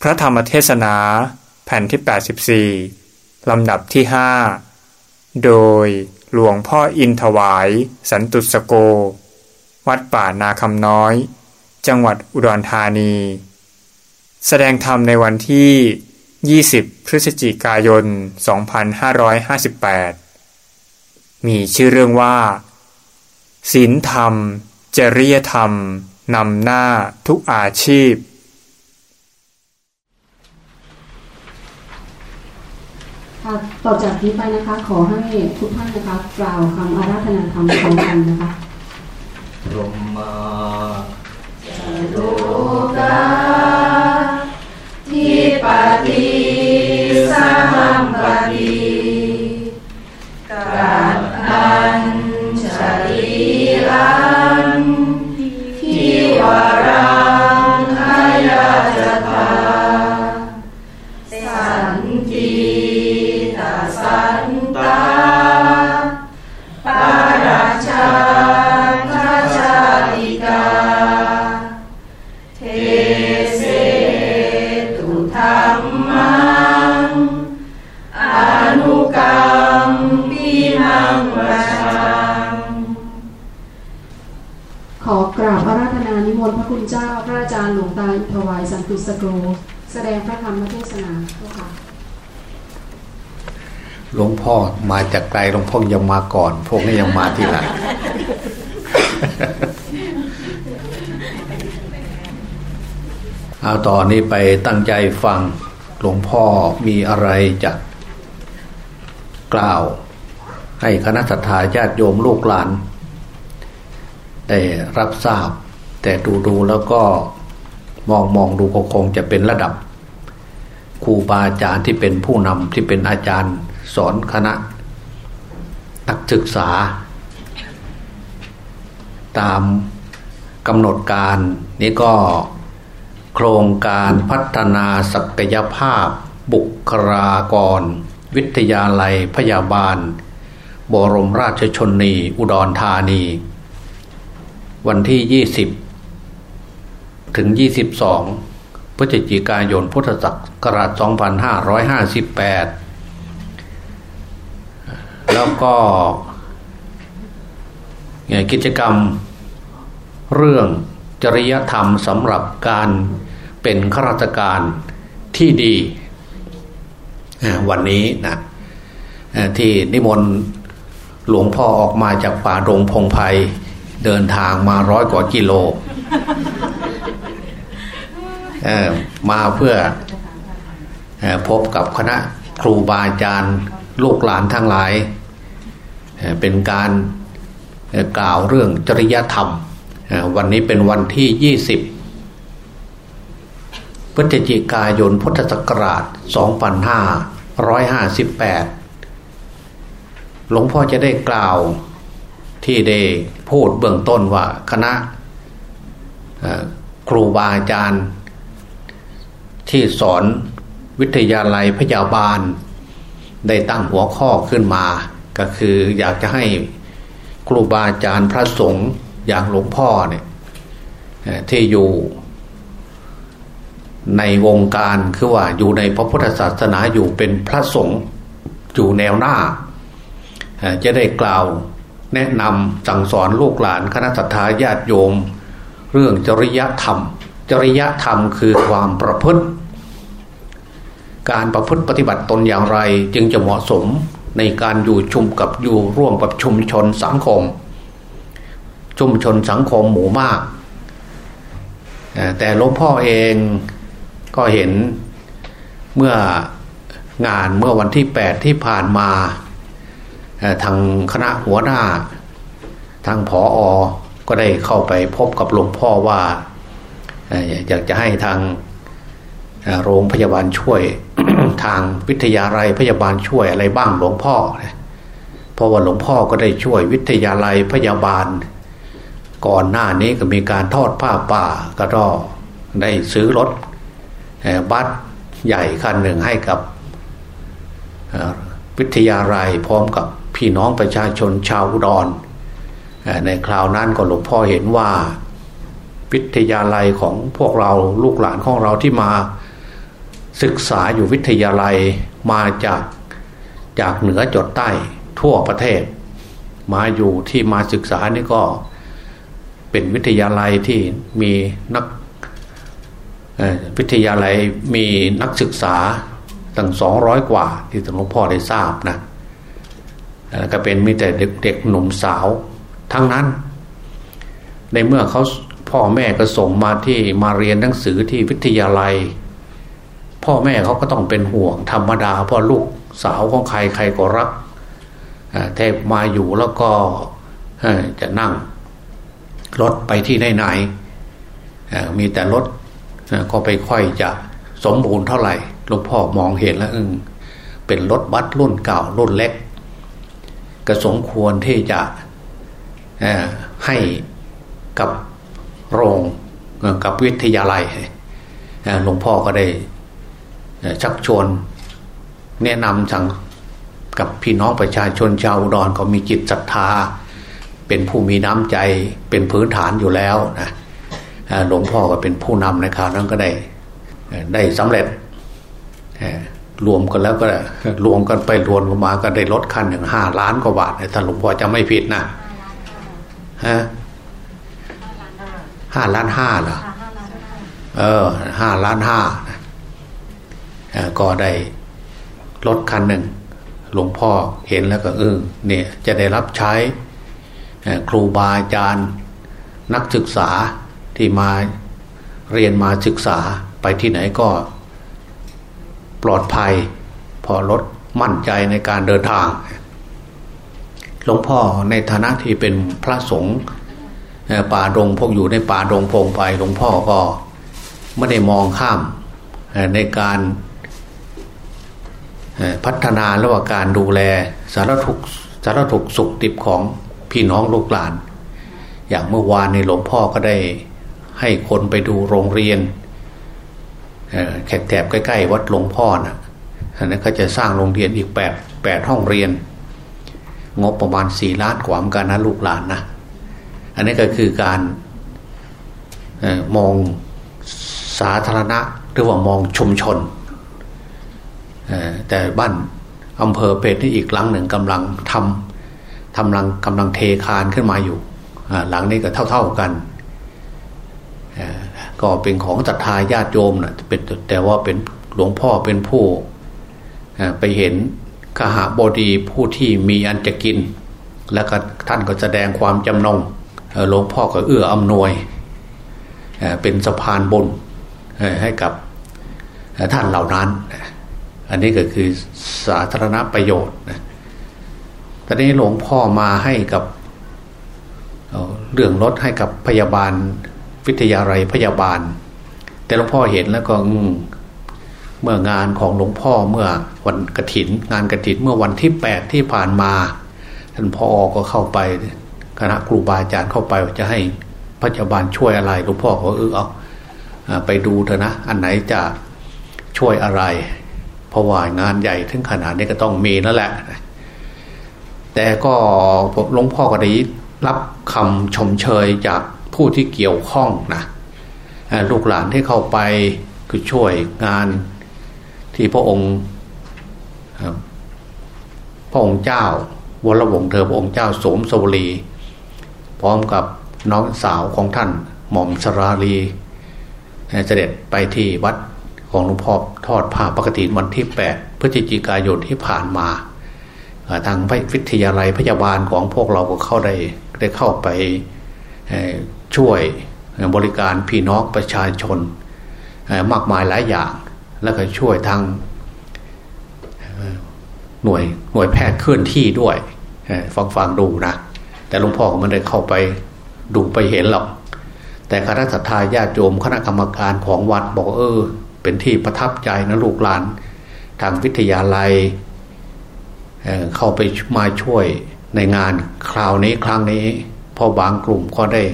พระธรรมเทศนาแผ่นที่ 84 ลำดับที่ 5 โดยหลวงพ่ออินถวาย สันตุสโก วัดป่านาคำน้อย จังหวัดอุดรธานี แสดงธรรมในวันที่ 20 พฤศจิกายน 2558 มีชื่อเรื่องว่าศีลธรรม จริยธรรม นำหน้าทุกอาชีพ ค่ะต่อจากนี้ไปนะคะ ขอให้ทุกท่านนะคะกล่าวคำอาราธนาธรรมพร้อมกันนะคะพรหมาทิปติ แสดงพระธรรมเทศนาเจ้าค่ะหลวงพ่อมาจากไกลหลวงพ่อยังมาก่อน พวกนี้ยังมาที่หลังเอาต่อนนี้ไปตั้งใจฟังหลวงพ่อมีอะไรจะกล่าว ให้คณะสัตยาญาติโยมลูกหลานได้รับทราบ แต่ดูดูๆแล้วก็ มองมองดูคงจะเป็นระดับครูบาอาจารย์ที่เป็นผู้นำที่เป็นอาจารย์สอนคณะ นักศึกษา ตามกำหนดการนี้ก็โครงการพัฒนาศักยภาพ บุคลากร วิทยาลัยพยาบาล บรมราชชนนี อุดรธานี วันที่ 20 ถึง 22 พฤศจิกายน พุทธศักราช 2558 แล้วก็กิจกรรมเรื่องจริยธรรมสำหรับการเป็นข้าราชการที่ดีวันนี้นะที่นิมนต์หลวงพ่อออกมาจากป่าดงพงไพเดินทางมาร้อยกว่ากิโล มาเพื่ออพบกับคณะครูบาอาจารย์ลูกหลานทั้งหลาย เป็นการกล่าวเรื่องจริยธรรม วันนี้เป็นวันที่ 20 พฤศจิกายนพุทธศักราช 2558 หลวงพ่อจะได้กล่าวที่ได้พูดเบื้องต้นว่าคณะครูบาอาจารย์ ที่สอนวิทยาลัยพยาบาล ได้ตั้งหัวข้อขึ้นมา ก็คืออยากจะให้ครูบาอาจารย์พระสงฆ์อย่างหลวงพ่อเนี่ยที่อยู่ในวงการคือว่าอยู่ในพระพุทธศาสนาอยู่เป็นพระสงฆ์อยู่แนวหน้า จะได้กล่าวแนะนำสั่งสอนลูกหลานคณะสัตยาญาติโยม เรื่องจริยธรรม จริยธรรมคือความประพฤติ การประพฤติปฏิบัติตนอย่างไร จึงจะเหมาะสมในการอยู่ชุมกับอยู่ร่วมกับชุมชนสังคม ชุมชนสังคมหมู่มาก แต่หลวงพ่อเองก็เห็นเมื่องานเมื่อวันที่ 8 ที่ผ่านมาทางคณะหัวหน้า ทางผออก็ได้เข้าไปพบกับหลวงพ่อว่า อยากจะให้ทาง โรงพยาบาลช่วยทางวิทยาลัยพยาบาลช่วยอะไรบ้างหลวงพ่อเพราะว่าหลวงพ่อก็ได้ช่วยวิทยาลัยพยาบาล ก่อนหน้านี้ก็มีการทอดผ้าป่าก็ต้อได้ซื้อรถบัสใหญ่คันหนึ่งให้กับวิทยาลัยพร้อมกับพี่น้องประชาชนชาวอุดรในคราวนั้นก็หลวงพ่อเห็นว่า วิทยาลัยของพวกเราลูกหลานของเราที่มา ศึกษาอยู่วิทยาลัยมาจากจากเหนือจดใต้ทั่วประเทศ มาอยู่ที่มาศึกษานี่ก็เป็นวิทยาลัยที่มีนักวิทยาลัยมีนักศึกษาตั้งสองร้อยกว่า ที่หลวงพ่อได้ทราบนะแล้วก็เป็นมีแต่เด็กหนุ่มสาวทั้งนั้น ในเมื่อเขาพ่อแม่ก็ส่งมาที่มาเรียนหนังสือที่วิทยาลัย พ่อแม่เขาก็ต้องเป็นห่วงธรรมดาเพราะลูกสาวของใครใครก็รักแทบมาอยู่แล้วก็จะนั่งรถไปที่ไหนๆมีแต่รถก็ไปค่อยจะสมบูรณ์เท่าไหร่หลวงพ่อมองเห็นแล้วอึงเป็นรถบัสรุ่นเก่ารุ่นเล็กก็สมควรที่จะให้กับโรงกับวิทยาลัยหลวงพ่อก็ได้ ชักชวนแนะนำสั่งกับพี่น้องประชาชนชาวอุดรเขามีจิตศรัทธา เป็นผู้มีน้ำใจเป็นพื้นฐานอยู่แล้วนะหลวงพ่อก็เป็นผู้นำในคราวนั้นก็ได้ได้สำเร็จรวมกันแล้วก็รวมกันไปรวมกันมาก็ได้ลดคันถึงห้าล้านกว่าบาทถ้าหลวงพ่อจะไม่ผิดนะฮะห้าล้านห้าเหรอเออห้าล้านห้า ก็ได้รถคันหนึ่ง หลวงพ่อเห็นแล้วก็เออเนี่ยจะได้รับใช้ครูบาอาจารย์ นักศึกษาที่มาเรียนมาศึกษาไปที่ไหนก็ปลอดภัย พอรถมั่นใจในการเดินทาง หลวงพ่อในฐานะที่เป็นพระสงฆ์ป่าดงพวกอยู่ในป่าดงพงไปหลวงพ่อก็ไม่ได้มองข้ามในการ พัฒนาระหว่างการดูแลสารถุกสารถุกสุขติบของพี่น้องลูกหลาน อย่างเมื่อวานในหลวงพ่อก็ได้ให้คนไปดูโรงเรียนแขกแถบใกล้ๆวัดหลวงพ่อนะอันนั้นก็จะสร้างโรงเรียนอีกแปดแปดห้องเรียน งบประมาณสี่ล้านกว่าเหมือนกันนะลูกหลานนะอันนี้ก็คือการมองสาธารณะหรือว่ามองชุมชน แต่บ้านอำเภอเพชรนี่อีกหลังหนึ่งกำลังทำทำลังกำลังเทคานขึ้นมาอยู่หลังนี้ก็เท่า ๆกันก็เป็นของศรัทธาญาติโยมนะเป็นแต่ว่าเป็นหลวงพ่อเป็นผู้ไปเห็นขหาบดีผู้ที่มีอันจะกิน แล้วก็ท่านก็แสดงความจำนงหลวงพ่อก็เอื้ออำนวยเป็นสะพานบุญให้กับท่านเหล่านั้น อันนี้ก็คือสาธารณประโยชน์ตอนนี้หลวงพ่อมาให้กับเรื่องรถให้กับพยาบาลวิทยาลัยพยาบาล แต่หลวงพ่อเห็นแล้วก็เมื่องานของหลวงพ่อเมื่อวันกระถิน งานกระถินเมื่อวันที่แปดที่ผ่านมาท่านพ่อก็เข้าไปคณะครูบาอาจารย์เข้าไปจะให้พยาบาลช่วยอะไรหลวงพ่อก็เออเอาไปดูเถอะนะ อันไหนจะช่วยอะไร ราะว่างานใหญ่ถึงขนาดนี้ก็ต้องมีนั่นแหละ แต่ก็หลวงพ่อก็ได้รับคำชมเชยจากผู้ที่เกี่ยวข้องนะลูกหลานที่เข้าไปคือช่วยงานที่พระองค์พระองค์เจ้าวรวงเธอพระองค์เจ้าสมสวรี พร้อมกับน้องสาวของท่านหม่อมสราลีเสด็จไปที่วัด ของหลวงพ่อทอดผ้าปกติวันที่ 8 พฤศจิกายนที่ผ่านมาทางวิทยาลัยพยาบาลของพวกเราก็เข้าได้ได้เข้าไปช่วยบริการพี่น้องประชาชน มากมายหลายอย่าง แล้วก็ช่วยทางหน่วยหน่วยแพทย์เคลื่อนที่ด้วยฟังฟังดูนะ แต่หลวงพ่อก็ไม่ได้เข้าไปดูไปเห็นหรอก แต่คณะสัตยาญาติโยมคณะกรรมการของวัดบอกเออ เป็นที่ประทับใจนะลูกหลาน ทางวิทยาลัยเเข้าไปมาช่วยในงานคราวนี้ครั้งนี้พอบางกลุ่มก็ได้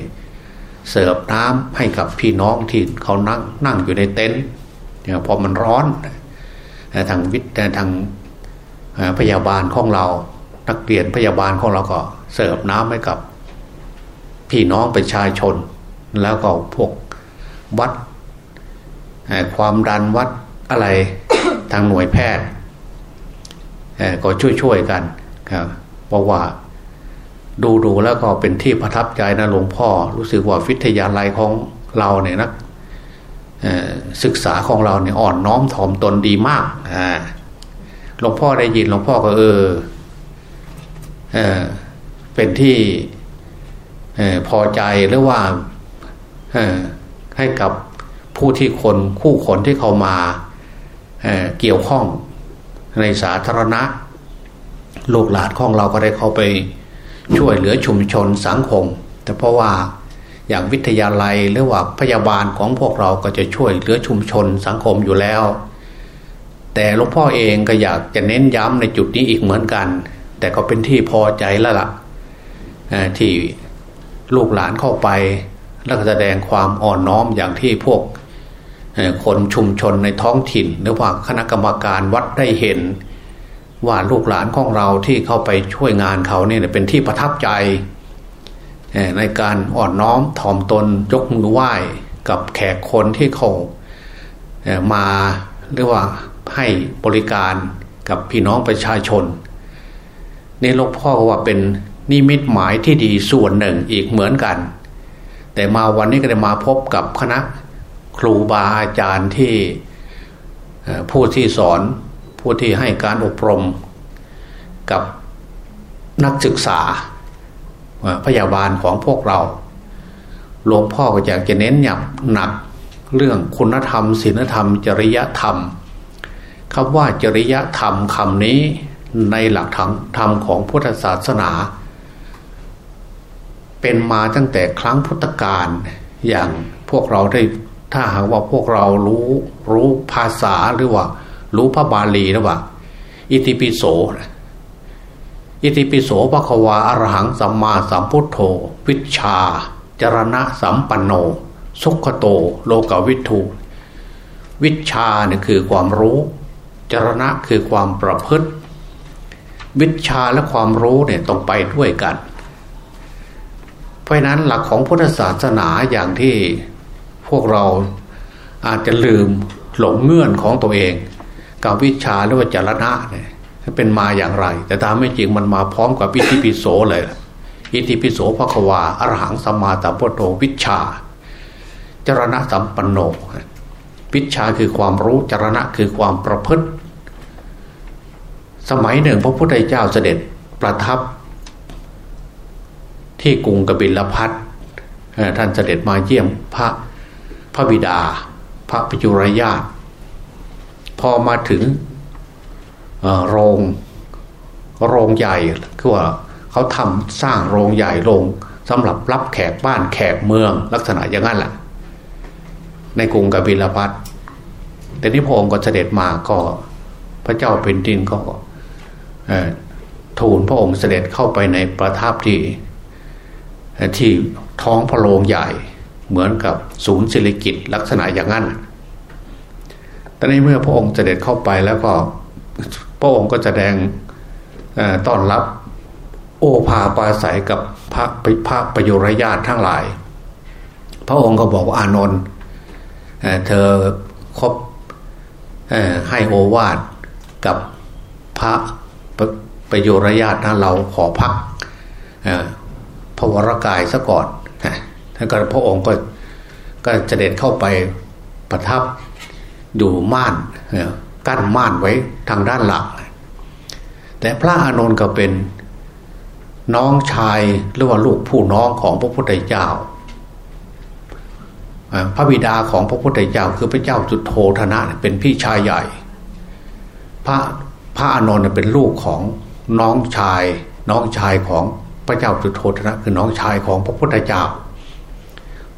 เสิร์ฟน้ำให้กับพี่น้องที่เขานั่งนั่งอยู่ในเต็นท์พอมันร้อนทางวิทย์ทางพยาบาลของเรานักเรียนพยาบาลของเราก็เสิร์ฟน้ำให้กับ พี่น้องประชาชน แล้วก็พวกวัด ความดันวัดอะไรทางหน่วยแพทย์ก็ช่วยๆกันครับเพราะว่าดูดูแล้วก็เป็นที่ประทับใจนะหลวงพ่อ รู้สึกว่าวิทยาลัยของเราเนี่ยนะศึกษาของเราเนี่ยอ่อนน้อมถ่อมตนดีมากหลวงพ่อได้ยินหลวงพ่อก็เออเออเป็นที่พอใจหรือว่าให้กับ ผู้ที่คนคู่คนที่เขามาเเกี่ยวข้องในสาธารณะ ลูกหลานของเราก็ได้เข้าไปช่วยเหลือชุมชนสังคม แต่เพราะว่าอย่างวิทยาลัยหรือว่าพยาบาลของพวกเราก็จะช่วยเหลือชุมชนสังคมอยู่แล้ว แต่หลวงพ่อเองก็อยากจะเน้นย้ำในจุดนี้อีกเหมือนกัน แต่ก็เป็นที่พอใจแล้วละ่ะที่ลูกหลานเข้าไปแล้วแสดงความอ่อนน้อมอย่างที่พวก คนชุมชนในท้องถิ่น หรือว่าคณะกรรมการวัดได้เห็น ว่าลูกหลานของเราที่เข้าไปช่วยงานเขาเนี่ยเป็นที่ประทับใจ ในการอ่อนน้อมถ่อมตนยกมือไหว้กับแขกคนที่เขามาหรือว่าให้บริการกับพี่น้องประชาชนนี่หลวงพ่อว่าเป็นนิมิตหมายที่ดีส่วนหนึ่งอีกเหมือนกัน แต่มาวันนี้ก็ได้มาพบกับคณะ ครูบาอาจารย์ที่ผู้ที่สอนผู้ที่ให้การอบรมกับนักศึกษาพยาบาลของพวกเราหลวงพ่อก็อยากจะเน้นหยับหนักเรื่องคุณธรรมศีลธรรม จริยธรรมคำว่าจริยธรรมคำนี้ในหลักธรรมของพุทธศาสนา เป็นมาตั้งแต่ครั้งพุทธกาลอย่างพวกเราได้ ถ้าหากว่าพวกเรารู้รู้ภาษาหรือว่า รู้พระบาลีนะว่า อิติปิโสอิติปิโสภควาอรหังสัมมาสัมพุทโธวิชา จรณะสัมปันโน สุขโต โลกวิทูวิชาเนี่ยคือความรู้ จรณะคือความประพฤติ วิชาและความรู้เนี่ยต้องไปด้วยกัน เพราะนั้นหลักของพุทธศาสนาอย่างที่ วกเราอาจจะลืมหลงเงื่อนของตัวเองกับวิชาหรือว่าจรณะเนี่ยเป็นมาอย่างไร แต่ตามไม่จริงมันมาพร้อมกับอิติปิโสเลยอิติปิโสพระควาอรหังสัมมาสัมพุทโธวิชา จรณะสัมปันโนวิชาคือความรู้จรณะคือความประพฤติ สมัยหนึ่งพระพุทธเจ้าเสด็จประทับ ที่กรุงกบิลพัทท่านเสด็จมาเยี่ยมพระ พระบิดา พระปิจุรญาตพอมาถึงโรงโรงใหญ่คือว่าเขาทำสร้างโรงใหญ่โรงสำหรับรับแขกบ้านแขกเมืองลักษณะอย่างนั้นแหละในกรุงกบิลพัทแต่นี้พระองค์ก็เสด็จมาก็พระเจ้าเป็นดินก็ทูลพระองค์เสด็จเข้าไปในประทับที่ที่ท้องพระโรงใหญ่ เหมือนกับศูนย์ศิริกิตลักษณะอย่างนั้นแต่ในเมื่อพระองค์เสด็จเข้าไปแล้วก็พระองค์ก็แสดงต้อนรับโอภาปาศัยกับพระพระประโยุรญาติทั้งหลาย พระองค์ก็บอกว่าอานนท์เธอครบให้โอวาทกับพระประโยุรญาตินะเราขอพักพระวรากายซะก่อน ท่านก็พระองค์ก็ก็จะเด็ดเข้าไปประทับอยู่ม่านกั้นม่านไว้ทางด้านหลังแต่พระอานนท์ก็เป็นน้องชายหรือว่าลูกผู้น้องของพระพุทธเจ้าพระบิดาของพระพุทธเจ้าคือพระเจ้าจุดโทธนะเป็นพี่ชายใหญ่ พระพระอานนท์เป็นลูกของน้องชาย น้องชายของพระเจ้าจุดโทธนะคือน้องชายของพระพุทธเจ้า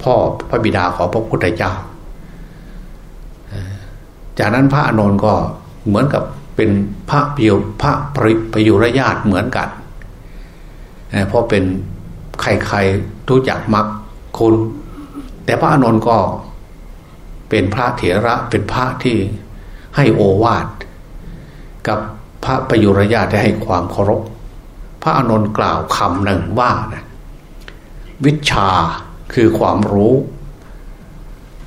พ่อพระบิดาของพระพุทธเจ้า จากนั้นพระอานนท์ก็เหมือนกับเป็นพระเปียวพระปริปยุรญาติเหมือนกันเพราะเป็นใครๆรู้จักมักคุณ แต่พระอานนท์ก็เป็นพระเถระเป็นพระที่ให้โอวาทกับพระประยุรญาติให้ความเคารพ พระอานนท์กล่าวคำหนึ่งว่านะวิชา คือความรู้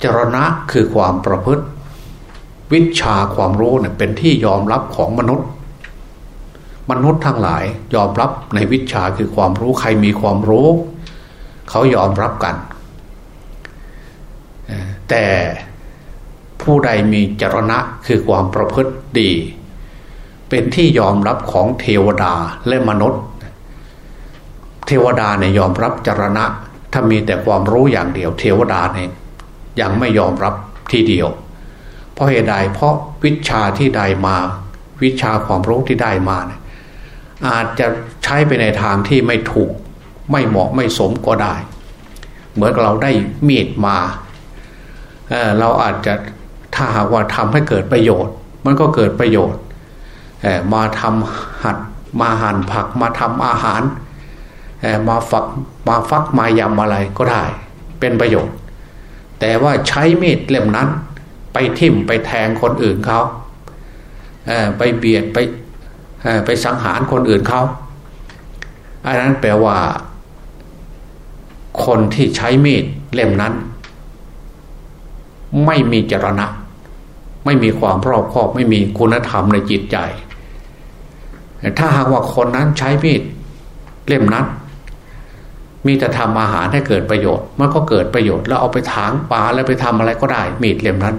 จรณะคือความประพฤติ วิชาความรู้เนี่ยเป็นที่ยอมรับของมนุษย์ มนุษย์ทั้งหลายยอมรับในวิชาคือความรู้ใครมีความรู้ เขายอมรับกัน แต่ผู้ใดมีจรณะคือความประพฤติดี เป็นที่ยอมรับของเทวดาและมนุษย์ เทวดาเนี่ยยอมรับจรณะ ถ้ามีแต่ความรู้อย่างเดียว เทวดาเนี่ยยังไม่ยอมรับทีเดียว เพราะเหตุใดเพราะวิชาที่ได้มา วิชาความรู้ที่ได้มาเนี่ยอาจจะใช้ไปในทางที่ไม่ถูกไม่เหมาะไม่สมก็ได้ เหมือนเราได้มีดมาเเราอาจจะถ้าหากว่าทำให้เกิดประโยชน์ มันก็เกิดประโยชน์มาทำหัดมาหั่นผักมาทำอาหาร มาฝักมาฟักมายำอะไรก็ได้ เป็นประโยชน์ แต่ว่าใช้มีดเล่มนั้น ไปทิ่มไปแทงคนอื่นเขาไปเบียดไปไปสังหารคนอื่นเขาอันนั้นแปลว่า คนที่ใช้มีดเล่มนั้น ไม่มีจรณะ ไม่มีความรอบคอบ ไม่มีคุณธรรมในจิตใจ ถ้าหากว่าคนนั้นใช้มีดเล่มนั้น มีแต่ทำอาหารให้เกิดประโยชน์ มันก็เกิดประโยชน์ แล้วเอาไปถางปลาแล้วไปทำอะไรก็ได้ มีดเล่มนั้น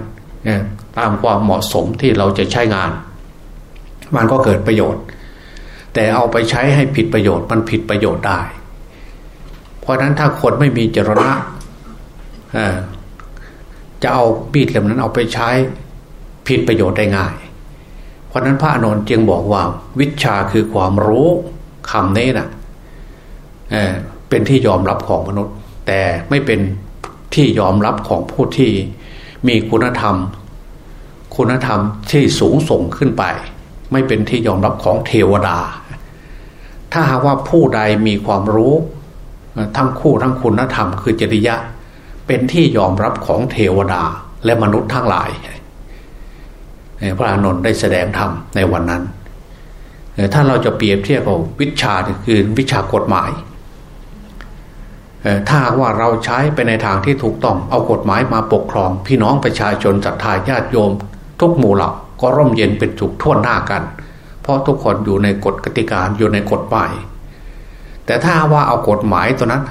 ตามความเหมาะสมที่เราจะใช้งาน มันก็เกิดประโยชน์ แต่เอาไปใช้ให้ผิดประโยชน์ มันผิดประโยชน์ได้ เพราะนั้นถ้าคนไม่มีจรณะจะเอาบีดเล่มนั้นเอาไปใช้ผิดประโยชน์ได้ง่าย เพราะนั้นพระอนุนจึงบอกว่า วิชาคือความรู้คำนี้นะ่ะ เป็นที่ยอมรับของมนุษย์ แต่ไม่เป็นที่ยอมรับของผู้ที่มีคุณธรรม คุณธรรมที่สูงส่งขึ้นไป ไม่เป็นที่ยอมรับของเทวดา ถ้าหากว่าผู้ใดมีความรู้ ทั้งคู่ทั้งคุณธรรม คือจริยะ เป็นที่ยอมรับของเทวดาและมนุษย์ทั้งหลายพระอานนท์ได้แสดงธรรมในวันนั้นถ้าเราจะเปรียบเทียบกับวิชาคือวิชากฎหมาย ถ้าว่าเราใช้ไปในทางที่ถูกต้องเอากฎหมายมาปกครอง พี่น้องประชาชนศรัทธาญาติโยม ทุกหมู่เหล่าก็ร่มเย็นเป็นจุกท่วนหน้ากัน เพราะทุกคนอยู่ในกฎกติกาอยู่ในกฎหมาย แต่ถ้าว่าเอากฎหมายตัวนั้น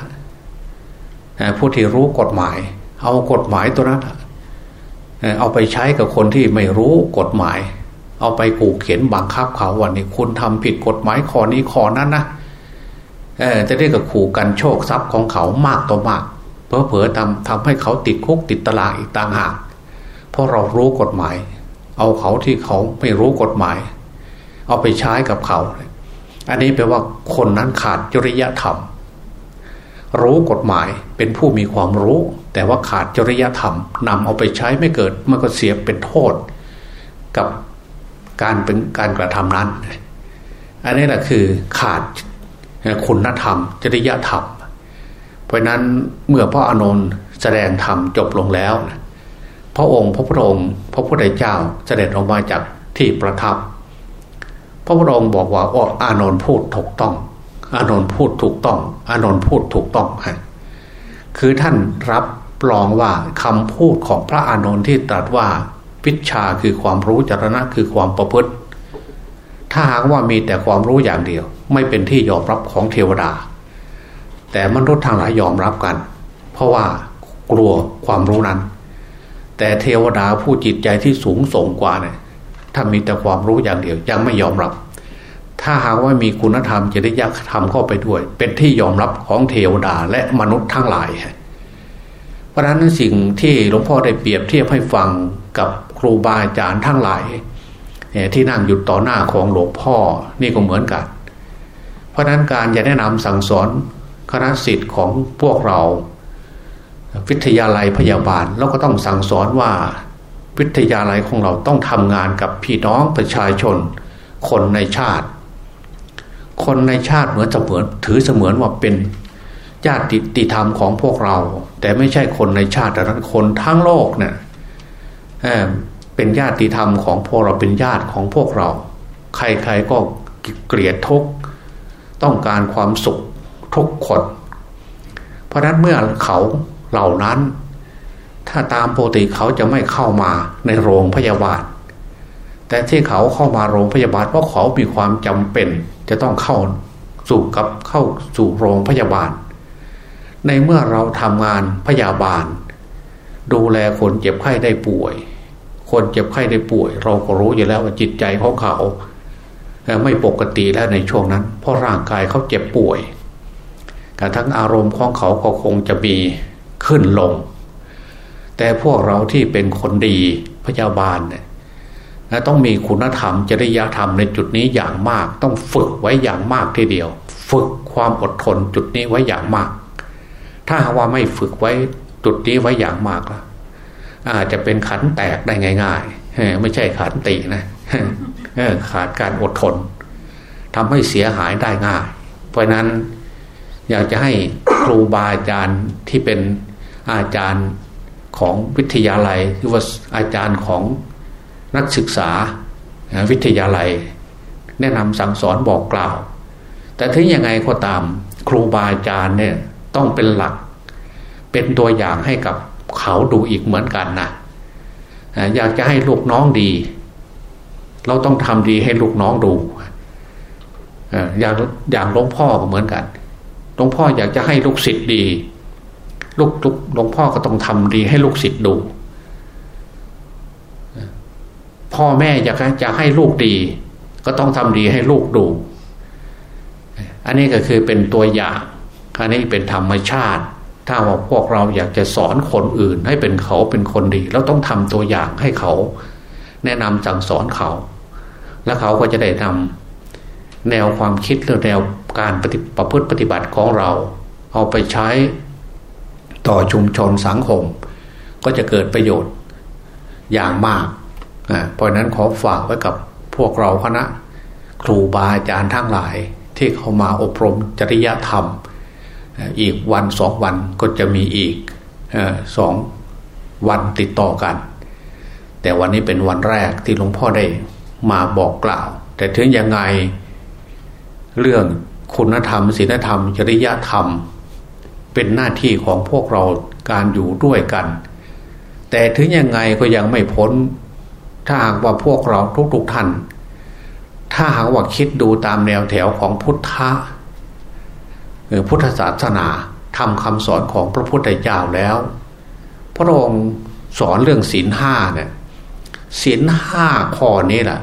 ผู้ที่รู้กฎหมาย เอากฎหมายตัวนั้นเอาไปใช้กับคนที่ไม่รู้กฎหมาย เอาไปขู่เขียนบังคับเขาวันนี้คุณทำผิดกฎหมายข้อนี้ข้อนั้นนะ จะได้กับขู่กันโชคทรัพย์ของเขามากต่อมากเพอเพอทำทำให้เขาติดคุกติดตารางอีกต่างหากเพราะเรารู้กฎหมาย เอาเขาที่เขาไม่รู้กฎหมาย เอาไปใช้กับเขา อันนี้แปลว่าคนนั้นขาดจริยธรรม รู้กฎหมายเป็นผู้มีความรู้ แต่ว่าขาดจริยธรรมนำเอาไปใช้ไม่เกิดมันก็เสียเป็นโทษ กับการเป็นการกระทำนั้น อันนี้แหละคือขาด คุณธรรม จริยธรรม เพราะนั้นเมื่อพระอานนท์แสดงธรรมจบลงแล้ว พระองค์พระพุทธองค์พระพุทธเจ้าเสด็จออกมาจากที่ประทับ พระพุทธองค์บอกว่าอ๋ออานนท์พูดถูกต้อง อานนท์พูดถูกต้อง อานนท์พูดถูกต้องฮะคือท่านรับรองว่าคำพูดของพระอานนท์ที่ตรัสว่าวิชาคือความรู้จรณะคือความประพฤติ ถ้าหากว่ามีแต่ความรู้อย่างเดียว ไม่เป็นที่ยอมรับของเทวดา แต่มนุษย์ทางหลายยอมรับกัน เพราะว่ากลัวความรู้นั้น แต่เทวดาผู้จิตใจที่สูงส่งกว่าเนี่ยถ้ามีแต่ความรู้อย่างเดียวยังไม่ยอมรับ ถ้าหากว่ามีคุณธรรมจริยธรรมเข้าไปด้วย เป็นที่ยอมรับของเทวดาและมนุษย์ทั้งหลาย เพราะฉะนั้นสิ่งที่หลวงพ่อได้เปรียบเทียบให้ฟังกับครูบาอาจารย์ทั้งหลายที่นั่งอยู่ต่อหน้าของหลวงพ่อนี่ก็เหมือนกัน ราะนั้นการจะแนะนำสั่งสอนคณะสิทธิ์ของพวกเรา วิทยาลัยพยาบาลเราก็ต้องสั่งสอนว่า วิทยาลัยของเราต้องทำงานกับพี่น้องประชาชน คนในชาติ คนในชาติเหมือนเสมือนถือเสมือนว่าเป็นญาติติธรรมของพวกเรา แต่ไม่ใช่คนในชาติแต่นั้นคนทั้งโลกเนี่ยเป็นญาติธรรมของพวกเราเป็นญาติของพวกเรา ใครๆก็เกลียดทุก ต้องการความสุขทุกคน เพราะนั้นเมื่อเขาเหล่านั้น ถ้าตามปกติเขาจะไม่เข้ามาในโรงพยาบาล แต่ที่เขาเข้ามาโรงพยาบาลเพราะเขามีความจำเป็น จะต้องเข้าสู่กับเข้าสู่โรงพยาบาล ในเมื่อเราทำงานพยาบาล ดูแลคนเจ็บไข้ได้ป่วย คนเจ็บไข้ได้ป่วย เราก็รู้อยู่แล้วว่าจิตใจของเขา ไม่ปกติแล้วในช่วงนั้น เพราะร่างกายเขาเจ็บป่วยกระทั่งอารมณ์ของเขาก็คงจะมีขึ้นลง แต่พวกเราที่เป็นคนดีพยาบาลเนี่ยต้องมีคุณธรรมจริยธรรมในจุดนี้อย่างมาก ต้องฝึกไว้อย่างมากทีเดียว ฝึกความอดทนจุดนี้ไว้อย่างมาก ถ้าว่าไม่ฝึกไว้จุดนี้ไว้อย่างมากล้วอาจจะเป็นขันแตกได้ง่าย ๆ ไม่ใช่ขันตินะ ขาดการอดทนทำให้เสียหายได้ง่าย เพราะนั้นอยากจะให้ครูบาอาจารย์ที่เป็นอาจารย์ของวิทยาลัยหรือว่าอาจารย์ของนักศึกษาวิทยาลัย แนะนำสั่งสอนบอกกล่าว แต่ถึงยังไงก็ตามครูบาอาจารย์เนี่ยต้องเป็นหลัก เป็นตัวอย่างให้กับเขาดูอีกเหมือนกันนะอยากจะให้ลูกน้องดี เราต้องทำดีให้ลูกน้องดูอย่างอย่างหลวงพ่อก็เหมือนกันหลวงพ่ออยากจะให้ลูกศิษย์ดี ลูกลูกหลวงพ่อก็ต้องทำดีให้ลูกศิษย์ดู พ่อแม่อยากจะให้ลูกดี ก็ต้องทำดีให้ลูกดู อันนี้ก็คือเป็นตัวอย่างอันนี้เป็นธรรมชาติ ถ้าว่าพวกเราอยากจะสอนคนอื่น ให้เป็นเขาเป็นคนดี เราต้องทำตัวอย่างให้เขา แนะนำสั่งสอนเขา แล้วเขาก็จะได้นำแนวความคิดหรือแนวการปฏิประพฤติปฏิบัติของเรา เอาไปใช้ต่อชุมชนสังคม ก็จะเกิดประโยชน์อย่างมากเพราะนั้นขอฝากไว้กับพวกเราคณะ ครูบาอาจารย์ทั้งหลายที่เข้ามาอบรมจริยธรรม อีกวันสองวันก็จะมีอีกสองวันติดต่อกัน แต่วันนี้เป็นวันแรกที่หลวงพ่อได้ มาบอกกล่าว แต่ถึงยังไงเรื่องคุณธรรมศีลธรรม จริยธรรม เป็นหน้าที่ของพวกเราการอยู่ด้วยกัน แต่ถึงยังไงก็ยังไม่พ้น ถ้าหากว่าพวกเราทุกๆท่านถ้าหากว่าคิดดูตามแนวแถวของพุทธะพุทธศาสนาทำคำสอนของพระพุทธเจ้าแล้ว พระองค์สอนเรื่องศีลห้าเนี่ยศีลห้าข้อนี้แหละ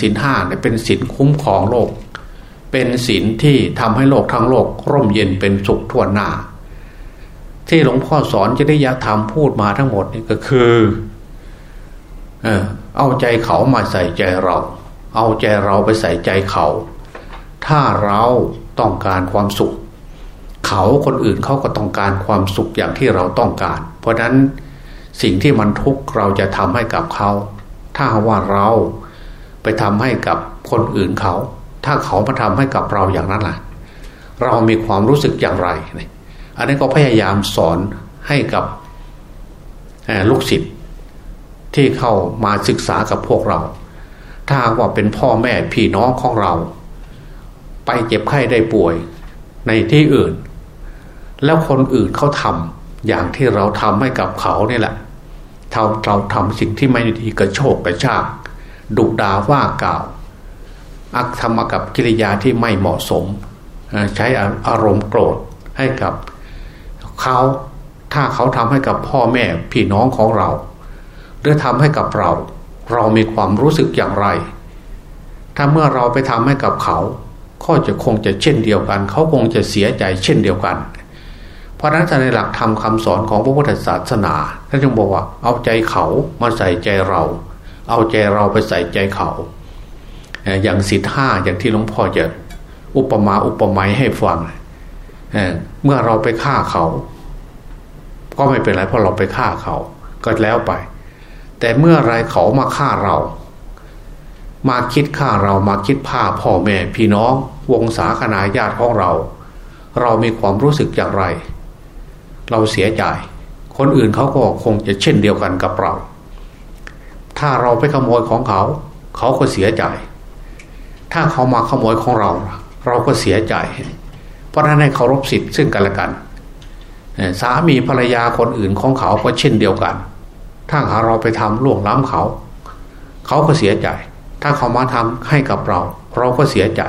ศีลห้าเนี่ยเป็นศีลคุ้มครองโลก เป็นศีลที่ทำให้โลกทั้งโลก ร่มเย็นเป็นสุขทั่วหน้า ที่หลวงพ่อสอนจริยธรรมพูดมาทั้งหมดนี่ก็คือเออเอาใจเขามาใส่ใจเรา เอาใจเราไปใส่ใจเขา ถ้าเราต้องการความสุข เขาคนอื่นเขาก็ต้องการความสุขอย่างที่เราต้องการ เพราะนั้นสิ่งที่มันทุกข์เราจะทำให้กับเขา ถ้าว่าเรา ไปทำให้กับคนอื่นเขา ถ้าเขามาทำให้กับเราอย่างนั้นล่ะ เรามีความรู้สึกอย่างไร อันนี้ก็พยายามสอนให้กับลูกศิษย์ที่เข้ามาศึกษากับพวกเรา ถ้าว่าเป็นพ่อแม่พี่น้องของเรา ไปเจ็บไข้ได้ป่วยในที่อื่น แล้วคนอื่นเขาทำอย่างที่เราทำให้กับเขาเนี่แหละเราเราทำสิ่งที่ไม่ดีกระโชกกระชาก ดุด่าว่ากล่าว อักทำกับกิริยาที่ไม่เหมาะสม ใช้อารมณ์โกรธให้กับเขาถ้าเขาทำให้กับพ่อแม่พี่น้องของเรา หรือทำให้กับเรา เรามีความรู้สึกอย่างไร ถ้าเมื่อเราไปทำให้กับเขาก็จะคงจะเช่นเดียวกัน เขาคงจะเสียใจเช่นเดียวกัน เพราะนั้นในหลักธรรมคาสอนของพระพุทธศาสนาท่านจึงบอกว่าเอาใจเขามาใส่ใจเรา เอาใจเราไปใส่ใจเขา อย่างสิทห้าอย่างที่หลวงพ่อจะอุปมาอุปไมยให้ฟังเมื่อเราไปฆ่าเขา ก็ไม่เป็นไรเพราะเราไปฆ่าเขาก็แล้วไป แต่เมื่อไรเขามาฆ่าเรา มาคิดฆ่าเรามาคิดฆ่าพ่อแม่พี่น้องวงศาคณาญาติของเรา เรามีความรู้สึกอย่างไร เราเสียใจ คนอื่นเขาก็คงจะเช่นเดียวกันกับเรา ถ้าเราไปขโมยของเขา เขาก็เสียใจ ถ้าเขามาขโมยของเรา เราก็เสียใจ เพราะนั้นให้เคารพสิทธิ์ซึ่งกันและกัน สามีภรรยาคนอื่นของเขาก็เช่นเดียวกัน ถ้าหาเราไปทำล่วงล้ำเขา เขาก็เสียใจ ถ้าเขามาทำให้กับเรา เราก็เสียใจ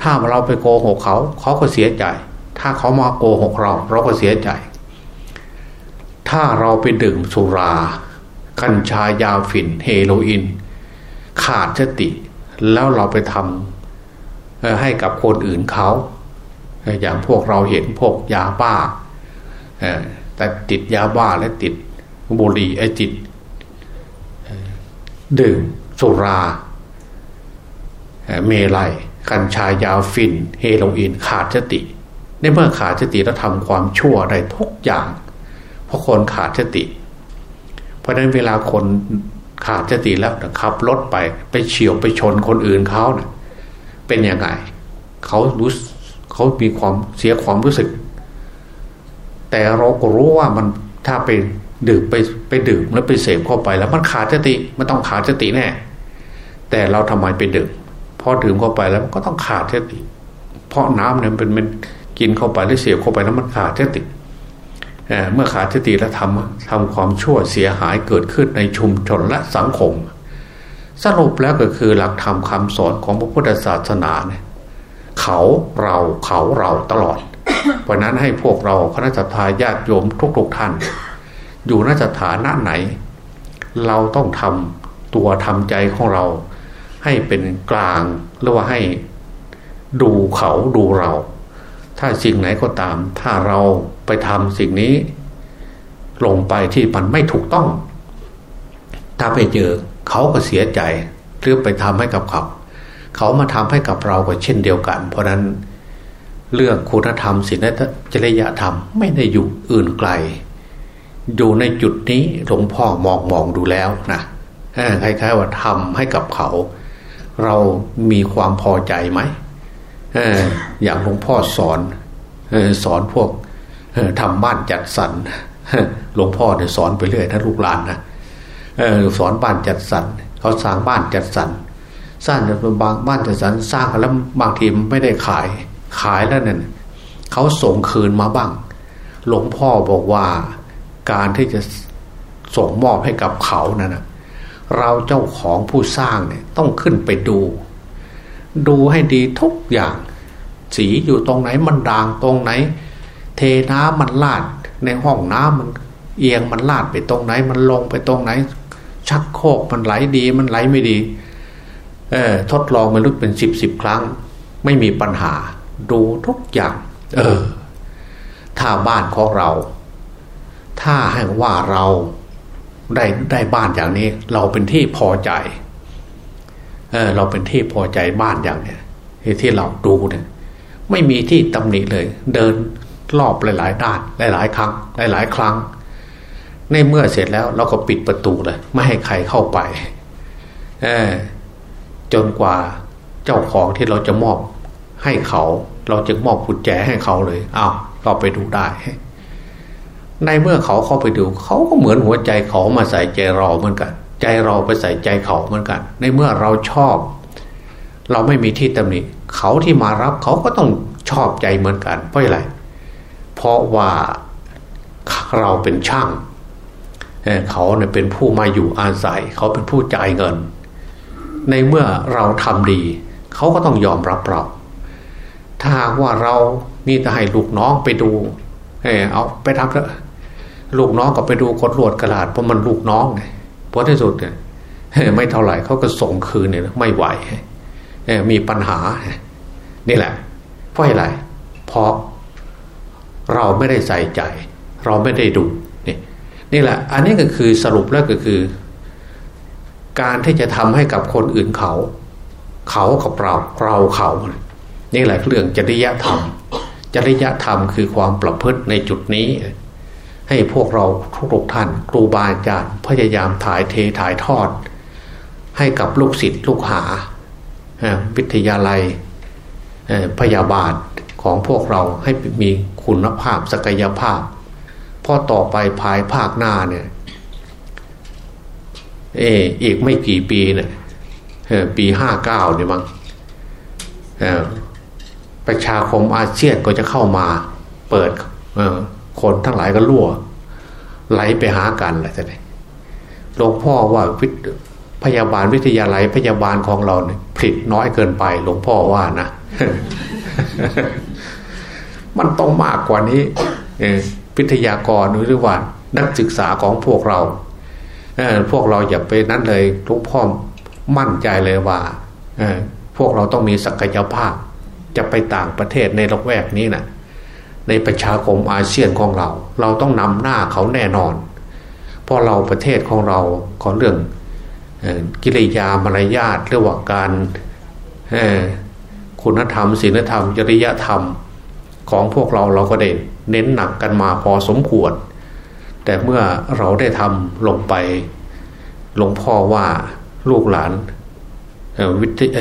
ถ้าเราไปโกหกเขา เขาก็เสียใจ ถ้าเขามาโกหกเรา เราก็เสียใจ ถ้าเราไปดื่มสุรา กัญชายาฝิ่นเฮโรอีนขาดสติ แล้วเราไปทำให้กับคนอื่นเขาอย่างพวกเราเห็นพวกยาบ้าแต่ติดยาบ้าและติดบุหรี่ไอติดดื่มสุราเมลัยกัญชายาฟินเฮโรอีนขาดสติ ในเมื่อขาดสติแล้วทำความชั่วได้ทุกอย่าง เพราะคนขาดสติ ราะนั้นเวลาคนขาดสติแล้วขับรถไปไปเฉียวไปชนคนอื่นเขาเนะ่ยเป็นยังไงเขารู้เขามีความเสียความรู้สึก แต่เราก็รู้ว่ามันถ้าไปดื่มไปไปดื่มแล้วไปเสพเข้าไปแล้วมันขาดสติมันต้องขาดสติแน่ แต่เราทำไมไปดื่มพอดื่มเข้าไปแล้วก็ต้องขาดสติ เพราะน้ำเนี่ยเป็นมันกินเข้าไปแล้วเสียบเข้าไปแล้วมันขาดสติเเมื่อขาดสติแล้วทำทำความชั่วเสียหายเกิดขึ้นในชุมชนและสังคม สรุปแล้วก็คือหลักธรรมคาสอนของพระพุทธศาสนาเนี่ยเขาเราเขาเราตลอด เพราะนั้นให้พวกเราคณะทาญาติโยมทุกๆท่าน อยู่นสถานะไหน เราต้องทำตัวทำใจของเรา ให้เป็นกลางหรือว่าให้ดูเขาดูเรา ถ้าสิ่งไหนก็ตาม ถ้าเรา ไปทำสิ่งนี้ ลงไปที่มันไม่ถูกต้อง ถ้าไปเจอเขาก็เสียใจหรือไปทำให้กับเขาเขามาทำให้กับเราก็เช่นเดียวกัน เพราะนั้นเรื่องคุณธรรมศีลจริยธรรมไม่ได้อยู่อื่นไกล อยู่ในจุดนี้หลวงพ่อมองมองดูแล้วนะคล้ายๆว่าทำให้กับเขา เรามีความพอใจไหมอย่างหลวงพ่อสอนสอนพวก ทำบ้านจัดสรรหลวงพ่อเนี่ยสอนไปเรื่อยถ้าลูกหลานนะสอนบ้านจัดสรรเขาสร้างบ้านจัดสรรสร้างบางบ้านจัดสรรสร้างแล้วบางทีไม่ได้ขายขายแล้วเนี่ยเขาส่งคืนมาบ้าง หลวงพ่อบอกว่าการที่จะส่งมอบให้กับเขานั่นนะเราเจ้าของผู้สร้างเนี่ยต้องขึ้นไปดู ดูให้ดีทุกอย่าง สีอยู่ตรงไหนมันด่างตรงไหน เทน้ำมันลาดในห้องน้ำมันเอียงมันลาดไปตรงไหน มันลงไปตรงไหน ชักโคกมันไหลดีมันไหลไม่ดี เออทดลองมาลุกเป็นสิบสิบครั้ง ไม่มีปัญหา ดูทุกอย่าง เออ ถ้าบ้านของเรา ถ้าให้ว่าเราได้ได้บ้านอย่างนี้ เราเป็นที่พอใจ เออ เราเป็นที่พอใจบ้านอย่างเนี้ยที่เราดูเนี่ยไม่มีที่ตำหนิเลย เดิน รอบหลาย ๆ ด้าน หลาย ๆ ครั้ง หลาย ๆ ครั้ง ในเมื่อเสร็จแล้วเราก็ปิดประตูเลย ไม่ให้ใครเข้าไปจนกว่าเจ้าของที่เราจะมอบให้เขา เราจะมอบกุญแจให้เขาเลยเอา้าเราไปดูได้ ในเมื่อเขาเข้าไปดู เขาก็เหมือนหัวใจเขามาใส่ใจเราเหมือนกัน ใจเราไปใส่ใจเขาเหมือนกัน ในเมื่อเราชอบ เราไม่มีที่ตำหนิเขาที่มารับเขาก็ต้องชอบใจเหมือนกันเพราะอะไร เพราะว่าเราเป็นช่างเขาเนี่ยเป็นผู้มาอยู่อาศัย เขาเป็นผู้จ่ายเงิน ในเมื่อเราทำดี เขาก็ต้องยอมรับเรา ถ้าว่าเรามีแต่ให้ลูกน้องไปดูเออเอาไปทำเถอะลูกน้องก็ไปดูกดลวดกระดาษเพราะมันลูกน้องไงเพราะที่สุดเนี่ยไม่เท่าไหร่เขาก็ส่งคืนเนี่ยไม่ไหวมีปัญหา นี่แหละเพราะอะไรเพราะ เราไม่ได้ใส่ใจ เราไม่ได้ดูนี่นี่แหละ อันนี้ก็คือสรุปแล้วก็คือ การที่จะทำให้กับคนอื่นเขา เขากับเราเราเขา นี่แหละเรื่องจริยธรรม จริยธรรมคือความประพฤติในจุดนี้ ให้พวกเราทุกท่านครูบาอาจารย์พยายามถ่ายเทถ่ายทอด ให้กับลูกศิษย์ลูกหาวิทยาลัยพยาบาลของพวกเราให้มี คุณภาพศักยภาพพอต่อไปภายภาคหน้าเนี่ยเอออีกไม่กี่ปีเนี่ยปีห้าเก้าเนี่ยมั้งประชาคมอาเซียนก็จะเข้ามาเปิดคนทั้งหลายก็รั่ว ไหลไปหากันแหละท่านหลวงพ่อว่าวพยาบาลวิทยาลัยพยาบาลของเราเนี่ยผลิตน้อยเกินไป หลวงพ่อว่านะ มันต้องมากกว่านี้วิทยากรหรือว่านักศึกษาของพวกเราพวกเราอย่าไปนั้นเลยทุกพ่อมั่นใจเลยว่าพวกเราต้องมีศักยภาพ จะไปต่างประเทศในละแวกนี้นะในประชาคมอาเซียนของเรา เราต้องนำหน้าเขาแน่นอนเพราะเราประเทศของเราขอเรื่องกิริยามารยาทเรื่องการคุณธรรมศีลธรรมจริยธรรม ของพวกเราเราก็ได้เน้นหนักกันมาพอสมควร แต่เมื่อเราได้ทำลงไปหลวงพ่อว่าลูกหลานวิทย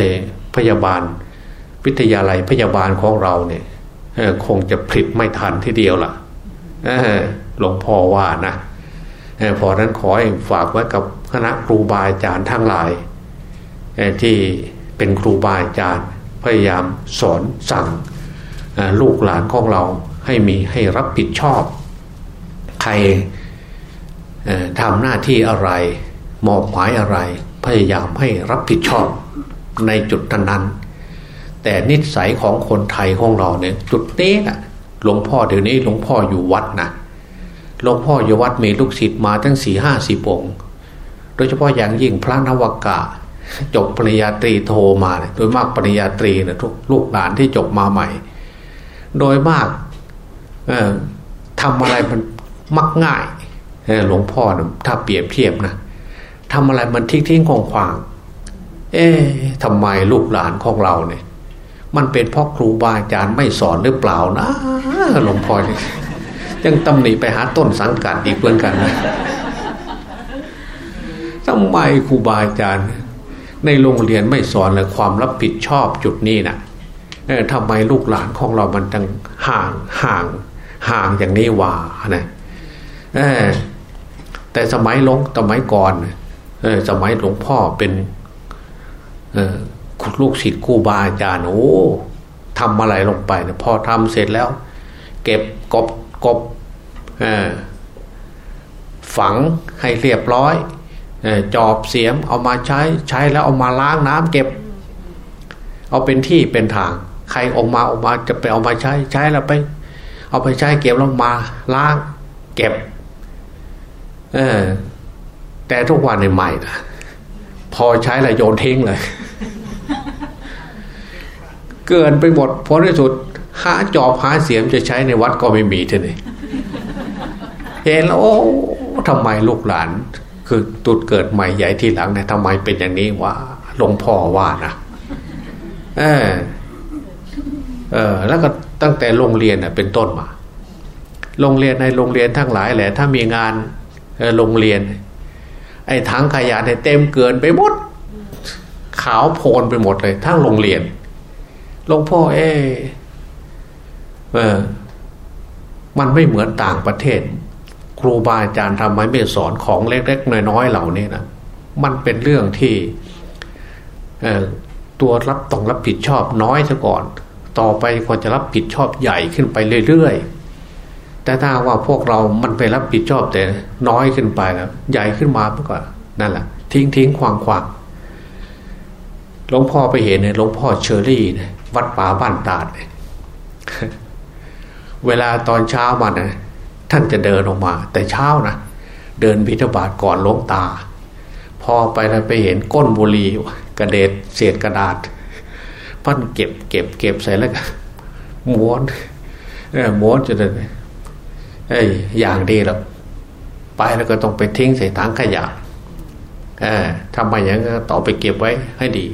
พยาบาล วิทยาลัยพยาบาลของเราเนี่ยคงจะผลิตไม่ทันทีเดียวล่ะหลวงพ่อว่านะพอนั้นขอให้ฝากไว้กับคณะครูบาอาจารย์ทั้งหลายที่เป็นครูบาอาจารย์พยายามสอนสั่ง ลูกหลานของเราให้มีให้รับผิดชอบ ใครทำหน้าที่อะไร มอบหมายอะไร พยายามให้รับผิดชอบในจุดนั้นแต่นิสัยของคนไทยของเราเนี่ยจุดนี้นะหลวงพ่อเดี๋ยวนี้หลวงพ่ออยู่วัดนะหลวงพ่ออยู่วัดมีลูกศิษย์มาทั้งสี่ห้าสิบองค์โดยเฉพาะอย่างยิ่งพระนวกะจบปริญญาตรีโทมาโดยมากปริญญาตรีนะทุกลูกหลานที่จบมาใหม่ โดยมากทำอะไรมันมักง่ายหลวงพ่อนะถ้าเปรียบเทียบนะทำอะไรมันทิ้งทิ้งของขวาง เอ๊ะทำไมลูกหลานของเราเนี่ย มันเป็นเพราะครูบาอาจารย์ไม่สอนหรือเปล่านะหลวงพ่อยังตำหนิไปหาต้นสังกัดอีกเพื่อนกันนะทำไมครูบาอาจารย์ ในโรงเรียนไม่สอนเลยความรับผิดชอบจุดนี้นะ่ะ ทำไมลูกหลานของเรามันจังห่างห่าง ห่างอย่างนี้วานะแต่สมัยลงสมัยก่อนสมัยหลวงพ่อเป็นลูกศิษย์ครูบาอาจารย์โอ้ทำอะไรลงไปเนี่ยพอทำเสร็จแล้ว เก็บกบกบฝังให้เรียบร้อยจอบเสียมเอามาใช้ใช้แล้วเอามาล้างน้ำเก็บ เอาเป็นที่เป็นทาง ใครออกมาออกมาจะไปเอามาใช้ใช้แล้วไป เอาไปใช้เก็บแล้วมาล้าง เก็บ เออ แต่ทุกวันในใหม่นะพอใช้แล้วโยนทิ้งเลย เกินไปหมดพอที่สุดหาจอบหาเสียมจะใช้ในวัดก็ไม่มีทีนี้เห็นแล้วโอ้ทำไมลูกหลาน คือตุดเกิดใหม่ใหญ่ทีหลังเนี่ยทำไมเป็นอย่างนี้วะหลวงพ่อว่านะเออ เออแล้วก็ตั้งแต่โรงเรียนเป็นต้นมา โรงเรียนในโรงเรียนทั้งหลายแหละ ถ้ามีงานโรงเรียน ไอ้ถังขยะเนี่ยเต็มเกินไปหมด ขาวโพลนไปหมดเลย ทั้งโรงเรียนหลวงพ่อเอเออมันไม่เหมือนต่างประเทศ ครูบาอาจารย์ทำไมไม่สอนของเล็กๆน้อยๆเหล่านี้นะมันเป็นเรื่องที่ตัวรับต้องรับผิดชอบน้อยซะก่อน ต่อไปควรจะรับผิดชอบใหญ่ขึ้นไปเรื่อยๆ แต่ถ้าว่าพวกเรามันไปรับผิดชอบแต่น้อยขึ้นไปแล้วใหญ่ขึ้นมาเมื่อก่อนนั่นแหละทิ้งทิ้งควางควางหลวงพ่อไปเห็นเนี่ยหลวงพ่อเชอรี่เนี่ยวัดป่าบ้านตาดเนี่ยเวลาตอนเช้ามานะท่านจะเดินออกมา แต่เช้านะเดินบิณฑบาตก่อนลงตา พอไปแล้วไปเห็นก้นบุหรี่กระเด็ดเศษกระดาษ พันเก็บเก็บเก็บใส่แล้วก็ม้วนม้วนจะเดินเอ้อย่างดีแล้วไปแล้วก็ต้องไปทิ้งใส่ถังขยะอทำไมอย่างนั้นต่อไปเก็บไว้ให้ดี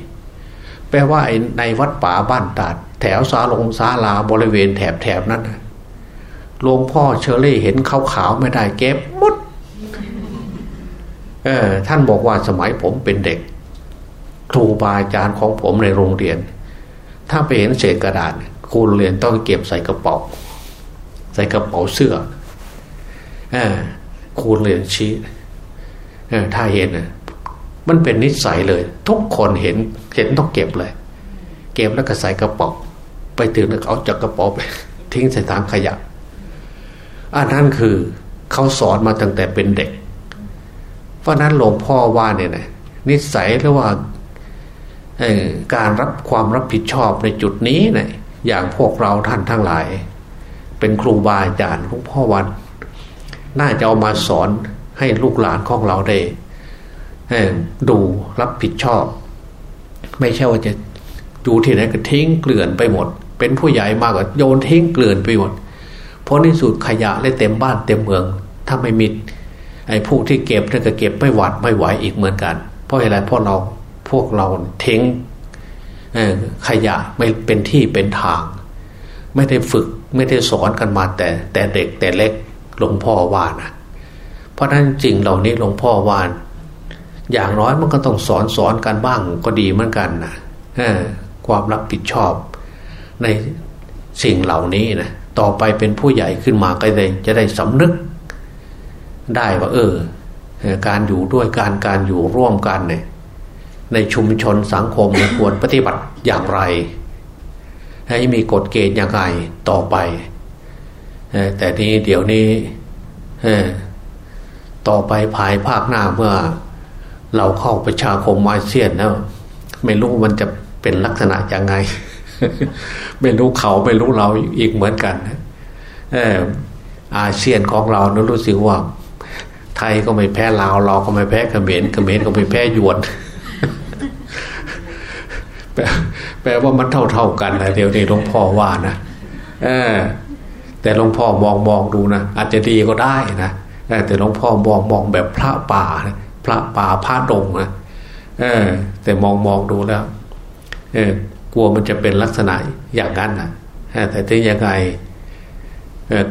แปลว่าในวัดป่าบ้านตาด แถวซาลงซาลาบริเวณแถบแถบนั้นหลวงพ่อเชอรี่เห็นขาวขาวไม่ได้เก็บมุดเออท่านบอกว่าสมัยผมเป็นเด็ก ครูบาอาจารย์ของผมในโรงเรียน ถ้าไปเห็นเศษกระดาษครูเรียนต้องเก็บใส่กระเป๋า ใส่กระเป๋าเสื้ออครูเรียนชี้ถ้าเห็นมันเป็นนิสัยเลย ทุกคนเห็นเห็นต้องเก็บเลย เก็บแล้วก็ใส่กระเป๋า ไปถึงแล้วเอาจากกระเป๋าไป ทิ้งใส่ถังขยะอันนั้นคือเขาสอนมาตั้งแต่เป็นเด็ก เพราะนั้นหลวงพ่อว่าเนี่ยนะนิสัยหรือว่า การรับความรับผิดชอบในจุดนี้เนะี่ยอย่างพวกเราท่านทั้งหลาย เป็นครูบาอาจารย์หลวงพ่อวัน น่าจะเอามาสอนให้ลูกหลานของเราได้ดูรับผิดชอบ ไม่ใช่ว่าจะดูที่ไหนก็ทิ้งเกลื่อนไปหมด เป็นผู้ใหญ่มากก็โยนทิ้งเกลื่อนไปหมดเพราะในสุดขยะเลยเต็มบ้านเต็มเมือง ถ้าไม่มีไอ้พวกที่เก็บนี่ยก็เก็บไม่หวัดไม่ไหวอีกเหมือนกัน เพราะอะไรเพราะเรา พวกเราทิ้งขยะไม่เป็นที่เป็นทาง ไม่ได้ฝึกไม่ได้สอนกันมาแต่แต่เด็กแต่เล็กหลวงพ่อว่านะเพราะนั้นจริงเหล่านี้หลวงพ่อว่าอย่างน้อยมันก็ต้องสอนสอนกันบ้างก็ดีเหมือนกันนะความรับผิดชอบในสิ่งเหล่านี้นะต่อไปเป็นผู้ใหญ่ขึ้นมาก็เลยจะได้สำนึก ได้ว่าเออ การอยู่ด้วยการการอยู่ร่วมกันเนี่ย ในชุมชนสังคมควรปฏิบัติอย่างไร ให้มีกฎเกณฑ์อย่างไรต่อไป แต่นี้เดี๋ยวนี้ต่อไปภายภาคหน้าเมื่อ เราเข้าประชาคมอาเซียนแล้วไม่รู้มันจะเป็นลักษณะยังไง ไม่รู้เขาไม่รู้เราอีกเหมือนกันอาเซียนของเรานั้นรู้สึกว่า ไทยก็ไม่แพ้ลาวเราก็ไม่แพ้เขมรเขมรก็ไม่แพ้ยวน แปลว่ามันเท่าเท่ากันนะเดี๋ยวนี้หลวงพ่อว่านะเออแต่หลวงพ่อมองมองดูนะอาจจะดีก็ได้นะแต่หลวงพ่อมองมองแบบพระป่านะพระป่าพระดงนะเออ แต่มองมองดูแล้ว เออกลัวมันจะเป็นลักษณะอย่างนั้นนะแต่ถึงยังไง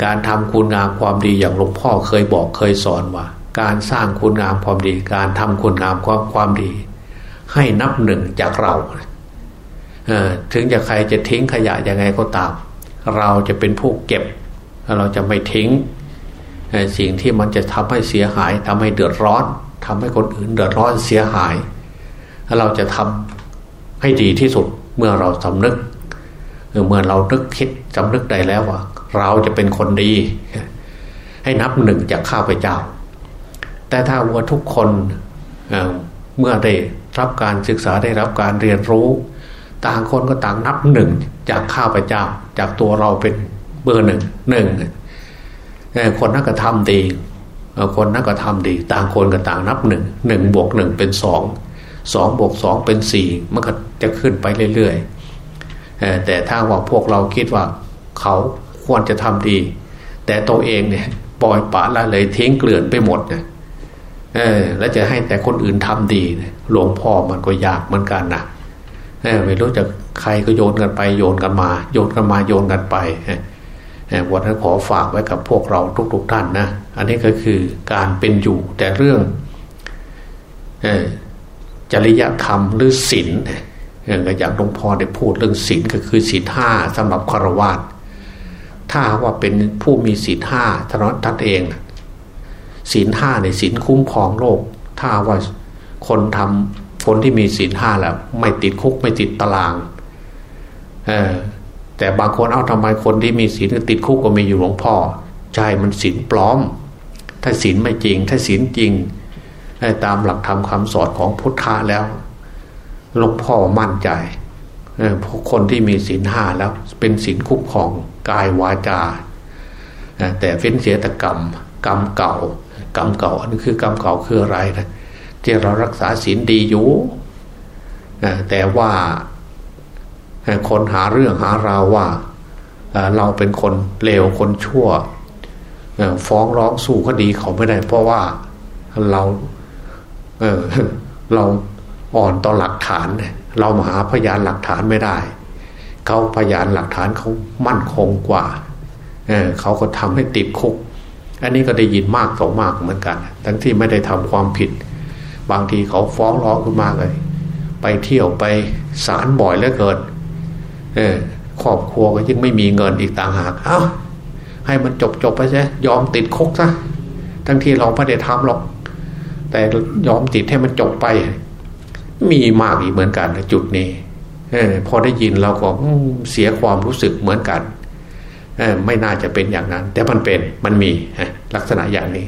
การทำคุณงามความดีอย่างหลวงพ่อเคยบอกเคยสอนว่า การสร้างคุณงามความดี การทำคุณงามความความดี ให้นับหนึ่งจากเรา ถึงจะใครจะทิ้งขยะยังไงก็ตาม เราจะเป็นผู้เก็บ เราจะไม่ทิ้งสิ่งที่มันจะทำให้เสียหายทำให้เดือดร้อนทำให้คนอื่นเดือดร้อนเสียหาย เราจะทำให้ดีที่สุดเมื่อเราสำนึกเมื่อเรานึกคิดสำนึกได้แล้วว่า เราจะเป็นคนดี ให้นับหนึ่งจากข้าพเจ้า แต่ถ้าว่าทุกคนเมื่อได้รับการศึกษาได้รับการเรียนรู้ ต่างคนก็ต่างนับหนึ่งจากข้าพเจ้า จากตัวเราเป็นเบอร์หนึ่งหนึ่งคนนักกระทำดีคนนักกระทำดี ต่างคนก็ต่างนับหนึ่งหนึ่งบวกหนึ่งเป็นสองสองบวกสองเป็นสี่มันก็จะขึ้นไปเรื่อยๆแต่ถ้าว่าพวกเราคิดว่าเขาควรจะทำดี แต่ตัวเองเนี่ยปล่อยปะละเลยทิ้งเกลื่อนไปหมดเนี่ยแล้วจะให้แต่คนอื่นทำดีหลวงพ่อมันก็ยากเหมือนกันนะ ไม่รู้จะใครก็โยนกันไปโยนกันมา โยนกันมาโยนกันไปวันนั้นขอฝากไว้กับพวกเราทุกๆท่านนะ อันนี้ก็คือการเป็นอยู่แต่เรื่องจริยธรรมหรือศีลอย่างหลวงพ่อได้พูดเรื่องศีลก็คือศีลห้าสำหรับคารวะถ้าว่าเป็นผู้มีศีลห้าท่านท่านเองศีลห้าในศีลคุ้มครองโลก ถ้าว่าคนทำ คนที่มีศีลห้าแล้ว ไม่ติดคุกไม่ติดตารางเออแต่บางคนเอาทำไมคนที่มีศีลติดคุกก็มีอยู่หลวงพ่อใช่มันศีลปลอม ถ้าศีลไม่จริง ถ้าศีลจริงตามหลักธรรมคำสอนของพุทธะแล้วหลวงพ่อมั่นใจพวกคนที่มีศีลห้าแล้ว เป็นศีลคุกของกายวาจาแต่เฟ้นเสียตกรรม กรรมเก่า กรรมเก่าอันนี้คือกรรมเก่าคืออะไรนะ ที่เรารักษาศีลดีอยู่แต่ว่าคนหาเรื่องหาราวว่าเราเป็นคนเลวคนชั่วฟ้องร้องสู้คดีเขาไม่ได้ เพราะว่าเราเเราอ่อนต่อหลักฐาน เรามาหาพยานหลักฐานไม่ได้เขาพยานหลักฐานเขามั่นคงกว่าเเขาก็ทำให้ติดคุก อันนี้ก็ได้ยินมากต่อมากเหมือนกัน ทั้งที่ไม่ได้ทำความผิด บางทีเขาฟ้องร้องขึ้นมาเลย ไปเที่ยวไปศาลบ่อยแล้วเกิดเออครอบครัวก็ยังไม่มีเงินอีกต่างหากเอา้าให้มันจบจบไปใช่ยอมติดคุกซะทั้งที่เราไม่ได้ทำหรอก แต่ยอมติดให้มันจบไป มีมากอีกเหมือนกันในจุดนี้อพอได้ยินเราก็เสียความรู้สึกเหมือนกันไม่น่าจะเป็นอย่างนั้น แต่มันเป็นมันมีลักษณะอย่างนี้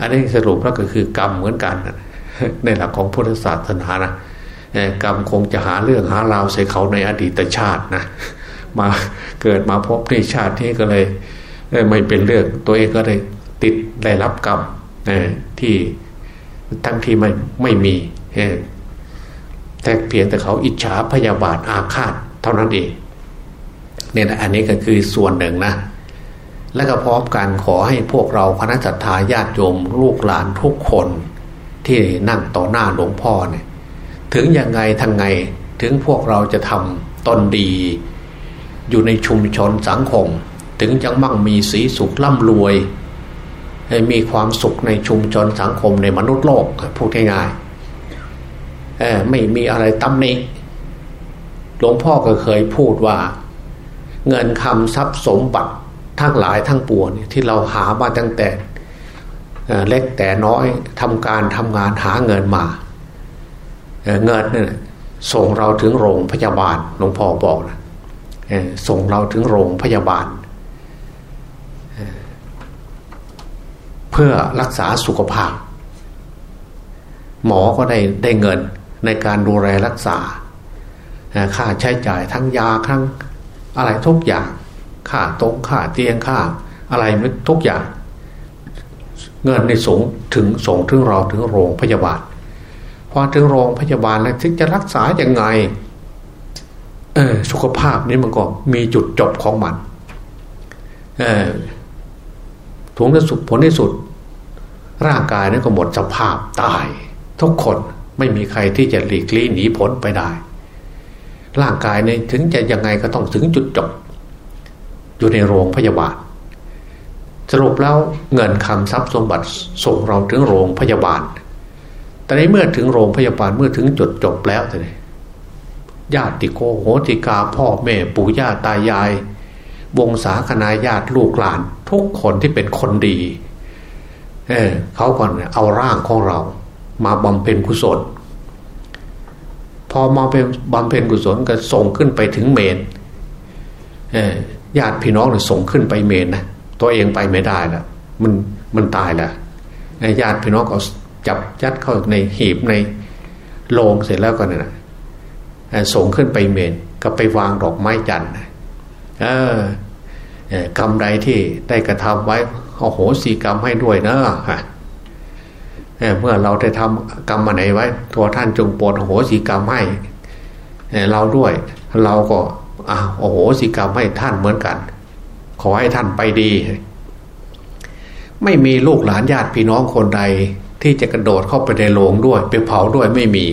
อันนี้สรุปแล้วก็คือกรรมเหมือนกัน ในหลักของพุทธศาสนานะกรรมคงจะหาเรื่องหาราวใส่เขาในอดีตชาตินะมาเกิดมาพบในชาตินี้ก็เลยไม่เป็นเรื่องตัวเองก็เลยติดได้รับกรรมที่ทั้งที่ไม่ไม่มีแต่เพียงแต่เขาอิจฉาพยาบาทอาฆาตเท่านั้นเองเนี่ยนะอันนี้ก็คือส่วนหนึ่งนะ และก็พร้อมกันขอให้พวกเราคณะสัตยาญาติโยมลูกหลานทุกคน ที่นั่งต่อหน้าหลวงพ่อเนี่ยถึงยังไงทางไงถึงพวกเราจะทำตนดี อยู่ในชุมชนสังคม ถึงจะมั่งมีสีสุขร่ำรวยให้มีความสุขในชุมชนสังคมในมนุษย์โลกพูดง่ายๆไม่มีอะไรตำหนิหลวงพ่อก็เคยพูดว่า เงินคำทรัพย์สมบัติทั้งหลายทั้งปวงที่เราหามาตั้งแต่ เล็กแต่น้อยทำการทำงานหาเงินมาเงินนี่ส่งเราถึงโรงพยาบาลหลวงพ่อบอกนะส่งเราถึงโรงพยาบาล เพื่อรักษาสุขภาพ หมอก็ได้ได้เงินในการดูแลรักษา ค่าใช้จ่ายทั้งยาทั้งอะไรทุกอย่าง ค่าตรงค่าเตียงค่าอะไรทุกอย่าง เงินในส่งถึงส่งถึงเราถึงโรงพยาบาลพอถึงโรงพยาบาลแล้วจะรักษาอย่างไงเออสุขภาพนี้มันก็มีจุดจบของมันเออถุงที่สุดผลที่สุด ร่างกายนั้นก็หมดสภาพตาย ทุกคนไม่มีใครที่จะหลีกลี่หนีพ้นไปได้ ร่างกายนี้ถึงจะยังไงก็ต้องถึงจุดจบ อยู่ในโรงพยาบาล สรุปแล้วเงินคำทรัพย์สมบัติส่งเราถึงโรงพยาบาล แต่ในเมื่อถึงโรงพยาบาลเมื่อถึงจุดจบแล้วเนี่ยญาติโกโหติกาพ่อแม่ปู่ย่าตายาย วงศาคณาญาติลูกหลาน ทุกคนที่เป็นคนดี เออเขาก่อนเอาร่างของเรา มาบำเพ็ญกุศล พอมาเป็นบำเพ็ญกุศลก็ส่งขึ้นไปถึงเมนเออญาติพี่น้องเนี่ยส่งขึ้นไปเมนนะ ตัวเองไปไม่ได้ละมันมันตายละญาติพี่น้องก็จับยัดเข้าในหีบในโลงเสร็จแล้วก็เนี่ยส่งขึ้นไปเมนก็ไปวางดอกไม้จันทร์เออกรรมใดที่ได้กระทำไว้เอาโหสีกรรมให้ด้วยนะเมื่อเราได้ทำกรรมมาไหนไว้ตัวท่านจงโปรดโหสีกรรมให้เราด้วย เราก็อ่าโอ้โหสิกรรมให้ท่านเหมือนกัน ขอให้ท่านไปดี ไม่มีลูกหลานญาติพี่น้องคนใด ที่จะกระโดดเข้าไปในโรงด้วย ไปเผาด้วยไม่มี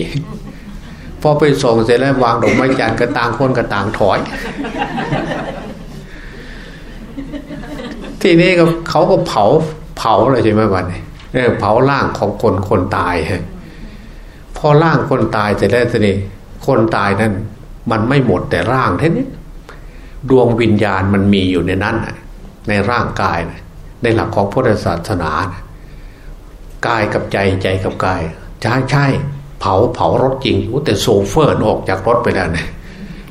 พอไปส่งเสร็จแล้ววางดอกไม้จันทร์กระต่างคนกระต่างถอย ทีนี้ก็เขาก็เผาเผาเลยใช่ไหมวันนี้เผาร่างของคนคนตายพอร่างคนตายเสร็จแล้วทีนี้คนตายนั้น มันไม่หมดแต่ร่างเท่านี้ ดวงวิญญาณมันมีอยู่ในนั้นในร่างกายในหลักของพุทธศาสนากายกับใจใจกับกาย ใช่ใช่เผาเผารถจริงแต่โชเฟอร์ออกจากรถไปแล้วเนี่ย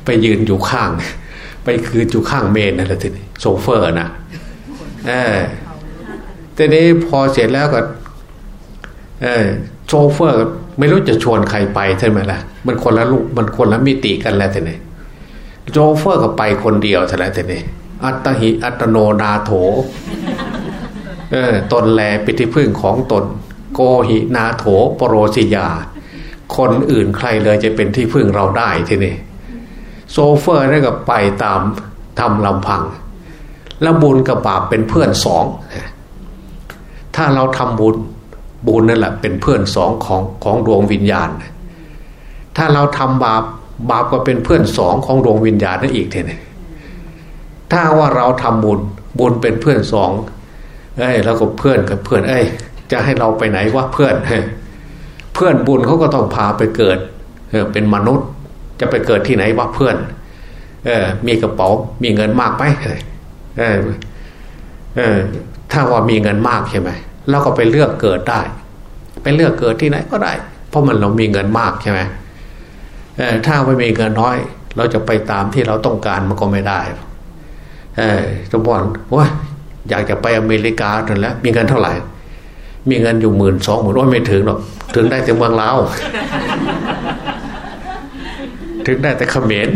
ไปยืนอยู่ข้าง ไปยืนอยู่ข้างเมรุนั่นแหละทีนี้โชเฟอร์นะเออทีนี้พอเสร็จแล้วก็ เออโชเฟอร์ ไม่รู้จะชวนใครไปใช่ไหมล่ะ มันคนละโลกมันคนละมิติกันแล้วทีนี้ โชเฟอร์ก็ไปคนเดียวใช่ไหมทีนี้อัตตาหิอัตตโนนาโถเออตนแลปิธิพึ่งของตน โกหินาโถปโรสิยา คนอื่นใครเลยจะเป็นที่พึ่งเราได้ทีนี้โซเฟอร์นี่ก็ไปตามทำลำพัง แล้วบุญกับบาปเป็นเพื่อนสอง ถ้าเราทำบุญบุญนั่นแหละเป็นเพื่อนสองของของดวงวิญญาณ ถ้าเราทำบาป บาปก็เป็นเพื่อนสองของดวงวิญญาณนั่นอีกทีนี้ถ้าว่าเราทำบุญบุญเป็นเพื่อนสองเอ้ยแล้วก็เพื่อนกับเพื่อน เอ้ย จะให้เราไปไหนวะเพื่อนเพื่อนบุญเขาก็ต้องพาไปเกิดเออเป็นมนุษย์ จะไปเกิดที่ไหนวะเพื่อน เออ มีกระเป๋า มีเงินมากไหมเออเออถ้าว่ามีเงินมากใช่ไหมเราก็ไปเลือกเกิดได้ ไปเลือกเกิดที่ไหนก็ได้ เพราะมันเรามีเงินมากใช่ไหมเถ้าไม่มีเงินน้อย เราจะไปตามที่เราต้องการมันก็ไม่ได้เออจะบอกว่าอยากจะไปอเมริกาถึงแล้ว มีเงินเท่าไหร่ มีเงินอยู่หมื่นสองหมื่นว่าไม่ถึงหรอกถึงได้แต่เมืองลาวถึงได้แต่เขมร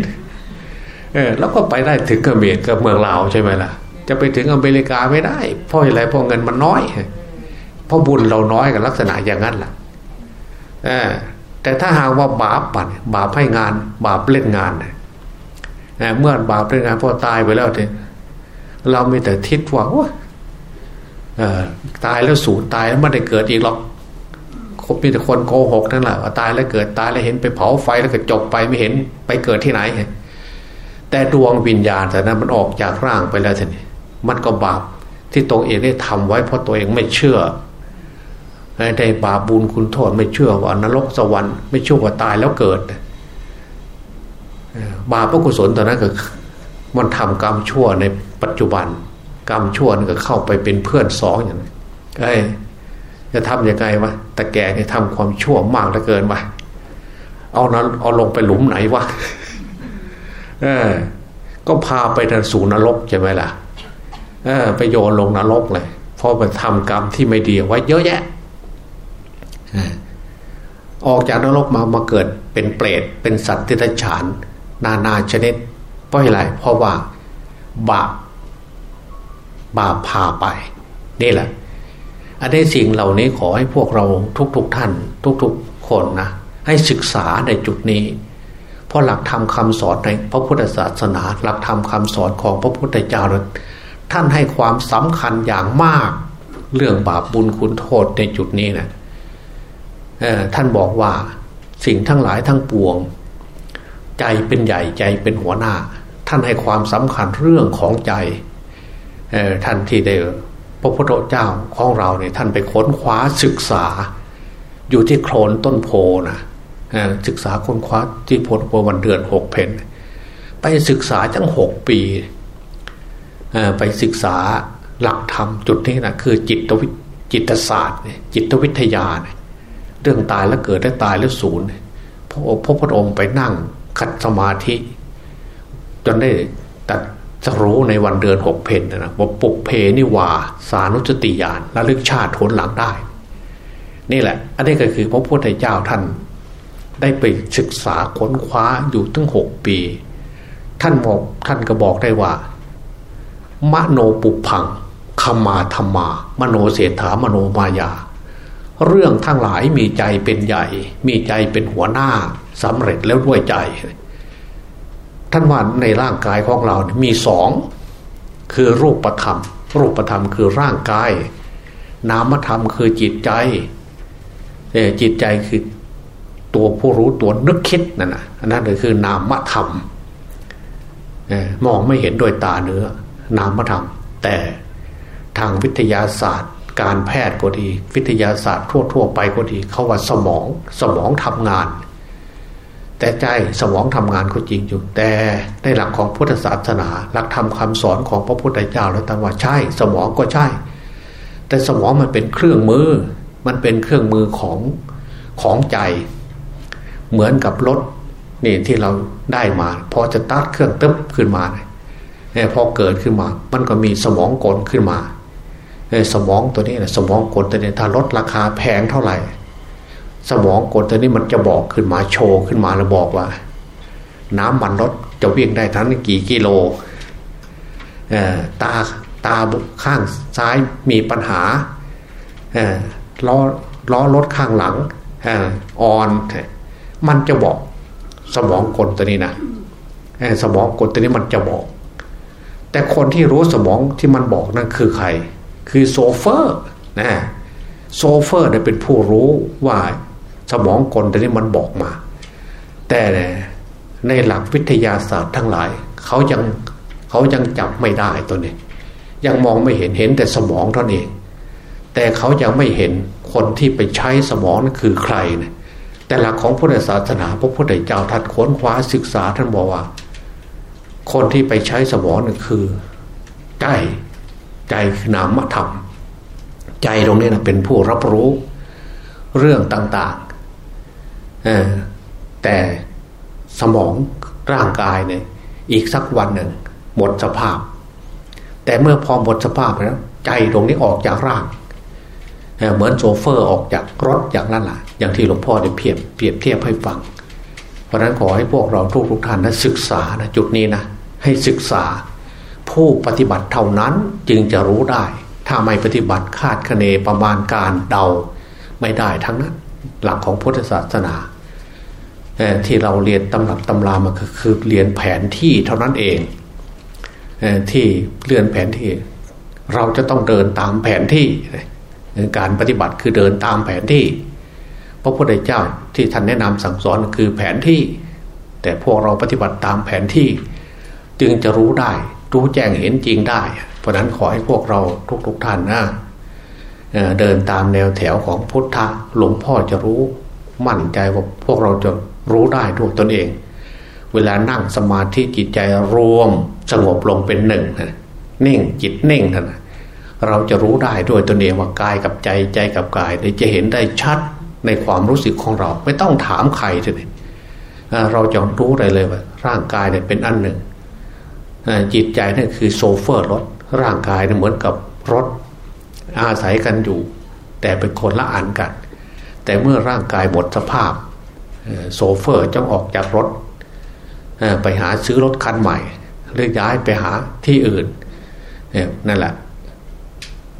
เออแล้วก็ไปได้ถึงเขมรกับเมืองลาวใช่ไหมล่ะ จะไปถึงอเมริกาไม่ได้เพราะอะไรเพราะเงินมันน้อยเพราะบุญเราน้อยกับลักษณะอย่างนั้นล่ะ เออ แต่ถ้าหากว่าบาปปัดบาปให้งาน บาปเล่นงานเมื่อบาปเล่นงานพอตายไปแล้วเนี่ยเราม่แต่ทิศว่าตายแล้วสูญตายแล้วไม่ได้เกิดอีกหรอกคบมีแต่คนโกหกนั่นแหละว่าตายแล้วเกิดตายแล้วเห็นไปเผาไฟแล้วก็จบไปไม่เห็นไปเกิดที่ไหน แต่ดวงวิญญาณแต่นั้นมันออกจากร่างไปแล้วทีนี้มันก็บาปที่ตัวเองได้ทำไว้เพราะตัวเองไม่เชื่อ ได้บาปบุญคุณโทษไม่เชื่อว่านรกสวรรค์ไม่เชื่อว่าตายแล้วเกิดบาปกุศลตอนนั้นก็มันทำกรรมชั่วในปัจจุบัน กรรมชั่วนั่นก็เข้าไปเป็นเพื่อนสองอย่างนี้ไอ้จะทำยังไงวะแต่แกเนี่ยทำความชั่วมากเหลือเกินไปเอานั้นเอาลงไปหลุมไหนวะเออ ก็พาไปทันสู่นรกใช่ไหมล่ะ เออ ไปโยนลงนรกเลยเพราะมันทำกรรมที่ไม่ดีไว้เยอะแยะ ออกจากนรกมามาเกิดเป็นเปรตเป็นสัตว์ที่ทฉาน นานาชนิดเพราะอะไรเพราะว่าบาปบาปพาไปนี่แหละ อันนี้สิ่งเหล่านี้ขอให้พวกเราทุกๆทท่าน ทุกๆคนนะ ให้ศึกษาในจุดนี้ เพราะหลักธรรมคาสอนในพระพุทธศาสนา หลักธรรมคาสอนของพระพุทธเจ้าท่านให้ความสำคัญอย่างมาก เรื่องบาปบุญคุณโทษในจุดนี้นะ ท่านบอกว่าสิ่งทั้งหลายทั้งปวง ใจเป็นใหญ่ใจเป็นหัวหน้า ท่านให้ความสำคัญเรื่องของใจท่านที่ได้พระพุทธเจ้าของเราเนี่ยท่านไปค้นคว้าศึกษา อยู่ที่โคลนต้นโพนะศึกษาค้นคว้าที่โพธิวันเดือนหกเพนไปศึกษาทั้งหกปีไปศึกษาหลักธรรมจุดนี้นะคือจิตวิจิตศาสตร์ จิตวิทยานี่ย เรื่องตายแล้วเกิดและตายแล้วสูญพระพระพุทธองค์ไปนั่งขัดสมาธิ จนได้ตัดจะรู้ในวันเดือนหกเพนนะว่าปุกเพนิวาสานุสติญาณระลึกชาติทนหลังได้ นี่แหละ อันนี้ก็คือพระพุทธเจ้าท่าน ได้ไปศึกษาค้นคว้าอยู่ตั้งหกปี ท่านบอกท่านก็บอกได้ว่า มโนปุพังขมาธรรมา มโนเศรษฐามโนมายา เรื่องทั้งหลายมีใจเป็นใหญ่ มีใจเป็นหัวหน้าสำเร็จแล้วด้วยใจ ท่านว่าในร่างกายของเรามีสองคือรูปธรรม รูปธรรมคือร่างกาย นามธรรมคือจิตใจจิตใจคือตัวผู้รู้ตัวนึกคิดนั่นนะนั่นคือนามธรรมมองไม่เห็นด้วยตาเนื้อ นามธรรม แต่ทางวิทยาศาสตร์ การแพทย์ก็ดี วิทยาศาสตร์ทั่ว ๆ ไปก็ดีเขาว่าสมองสมองทำงาน แต่ใจสมองทำงานก็จริงอยู่ แต่ในหลักของพุทธศาสนา หลักธรรมคาสอนของพระพุทธเจ้าแล้วตั้งว่าใช่ สมองก็ใช่ แต่สมองมันเป็นเครื่องมือ มันเป็นเครื่องมือของของใจ เหมือนกับรถนี่ที่เราได้มาพอจะตัดเครื่องตึ๊บขึ้นมาเนี่ยพอเกิดขึ้นมา มันก็มีสมองกลขึ้นมา สมองตัวนี้นะสมองกลตัวนี้ถ้าลดราคาแพงเท่าไหร่ สมองกลตัวนี้มันจะบอกขึ้นมาโชว์ขึ้นมาแล้วบอกว่า น้ำมันรถจะวิ่งได้ทั้งกี่กิโลตาตาข้างซ้ายมีปัญหาล้อล้อรถข้างหลังอ่อน มันจะบอกสมองกลตัวนี้นะสมองกลตัวนี้มันจะบอก แต่คนที่รู้สมองที่มันบอกนั่นคือใคร คือโซเฟอร์นะโซเฟอร์เนี่ยเป็นผู้รู้ว่าสมองกลตัวนี้มันบอกมา แต่ในหลักวิทยาศาสตร์ทั้งหลายเขายังเขายังจับไม่ได้ตัวนี้ ยังมองไม่เห็นเห็นแต่สมองเท่านั้นเอง แต่เขายังไม่เห็นคนที่ไปใช้สมองนั่นคือใครเนะแต่หลักของพุทธศาสนาพระพุทธเจ้าท่านค้นคว้าศึกษาท่านบอกว่า คนที่ไปใช้สมองนั่นคือใกล้ ใจนามธรรม ใจตรงนี้นะเป็นผู้รับรู้เรื่องต่างๆแต่สมองร่างกายเนี่ยอีกสักวันหนึ่งหมดสภาพ แต่เมื่อพอหมดสภาพแล้วใจตรงนี้ออกจากร่างเหมือนโซเฟอร์ออกจากรถอย่างนั้นแหละอย่างที่หลวงพ่อได้เพียบเปรียบเทียบให้ฟัง เพราะนั้นขอให้พวกเราทุกทุกท่านนะศึกษานะจุดนี้นะให้ศึกษา ผู้ปฏิบัติเท่านั้นจึงจะรู้ได้ ถ้าไม่ปฏิบัติคาดคะเนประมาณการเดาไม่ได้ทั้งนั้น หลักของพุทธศาสนาที่เราเรียนตำรับตำรามาคือเรียนแผนที่เท่านั้นเองที่เลื่อนแผนที่ เราจะต้องเดินตามแผนที่การปฏิบัติคือเดินตามแผนที่ พระพุทธเจ้าที่ท่านแนะนำสั่งสอนคือแผนที่ แต่พวกเราปฏิบัติตามแผนที่ จึงจะรู้ได้ รู้แจ้งเห็นจริงได้ เพราะนั้นขอให้พวกเราทุกๆทท่านนะเดินตามแนวแถวของพุทธะหลวงพ่อจะรู้มั่นใจว่าพวกเราจะรู้ได้ด้วยตนเอง เวลานั่งสมาธิจิตใจรวมสงบลงเป็นหนึ่งนิ่งจิตนิ่งนะเราจะรู้ได้ด้วยตนเองว่ากายกับใจใจกับกายจะเห็นได้ชัดในความรู้สึกของเรา ไม่ต้องถามใครเลยเราจะรู้ได้เลยว่า ร่างกายเนี่ยเป็นอันหนึ่ง จิตใจนั่นคือโซเฟอร์รถ ร่างกายเนี่ยเหมือนกับรถอาศัยกันอยู่ แต่เป็นคนละอันกัน แต่เมื่อร่างกายหมดสภาพโซเฟอร์จ้องออกจากรถไปหาซื้อรถคันใหม่หรือย้ายไปหาที่อื่นนั่นแหละ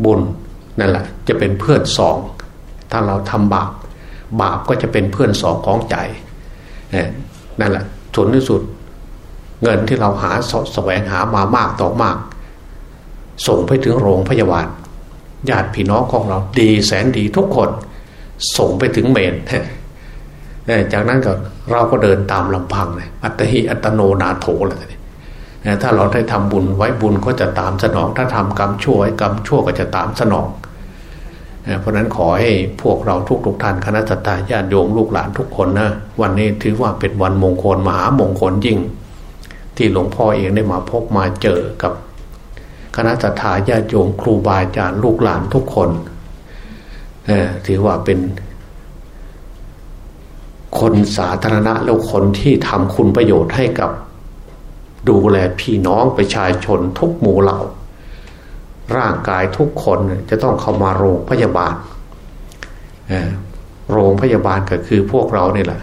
บุญนั่นแหละ จะเป็นเพื่อนสองถ้าเราทำบาปบาปก็จะเป็นเพื่อนสองของใจนั่นแหละผลที่สุด เงินที่เราหาสแสวงหามามากต่อมาก ส่งไปถึงโรงพยาบาลญาติพี่น้องของเราดีแสนดีทุกคน ส่งไปถึงเมนจากนั้นก็เราก็เดินตามลำพังเลยอัตหิอัตโนนาโถเลยถ้าเราได้ทำบุญไว้บุญก็จะตามสนอง ถ้าทำกรรมชั่วไว้กรรมชั่วก็จะตามสนอง เพราะนั้นขอให้พวกเราทุกทุกท่านคณะสัตยาญาติโยมลูกหลานทุกคนนะวันนี้ถือว่าเป็นวันมงคลมหามงคลยิ่ง ที่หลวงพ่อเองได้มาพบมาเจอกับ คณะสัตยาญาติโยมครูบาอาจารย์ลูกหลานทุกคนถือว่าเป็นคนสาธารณะแล้วคนที่ทำคุณประโยชน์ให้กับ ดูแลพี่น้องประชาชนทุกหมู่เหล่า ร่างกายทุกคนจะต้องเข้ามาโรงพยาบาลโรงพยาบาลก็คือพวกเราเนี่ยแหละ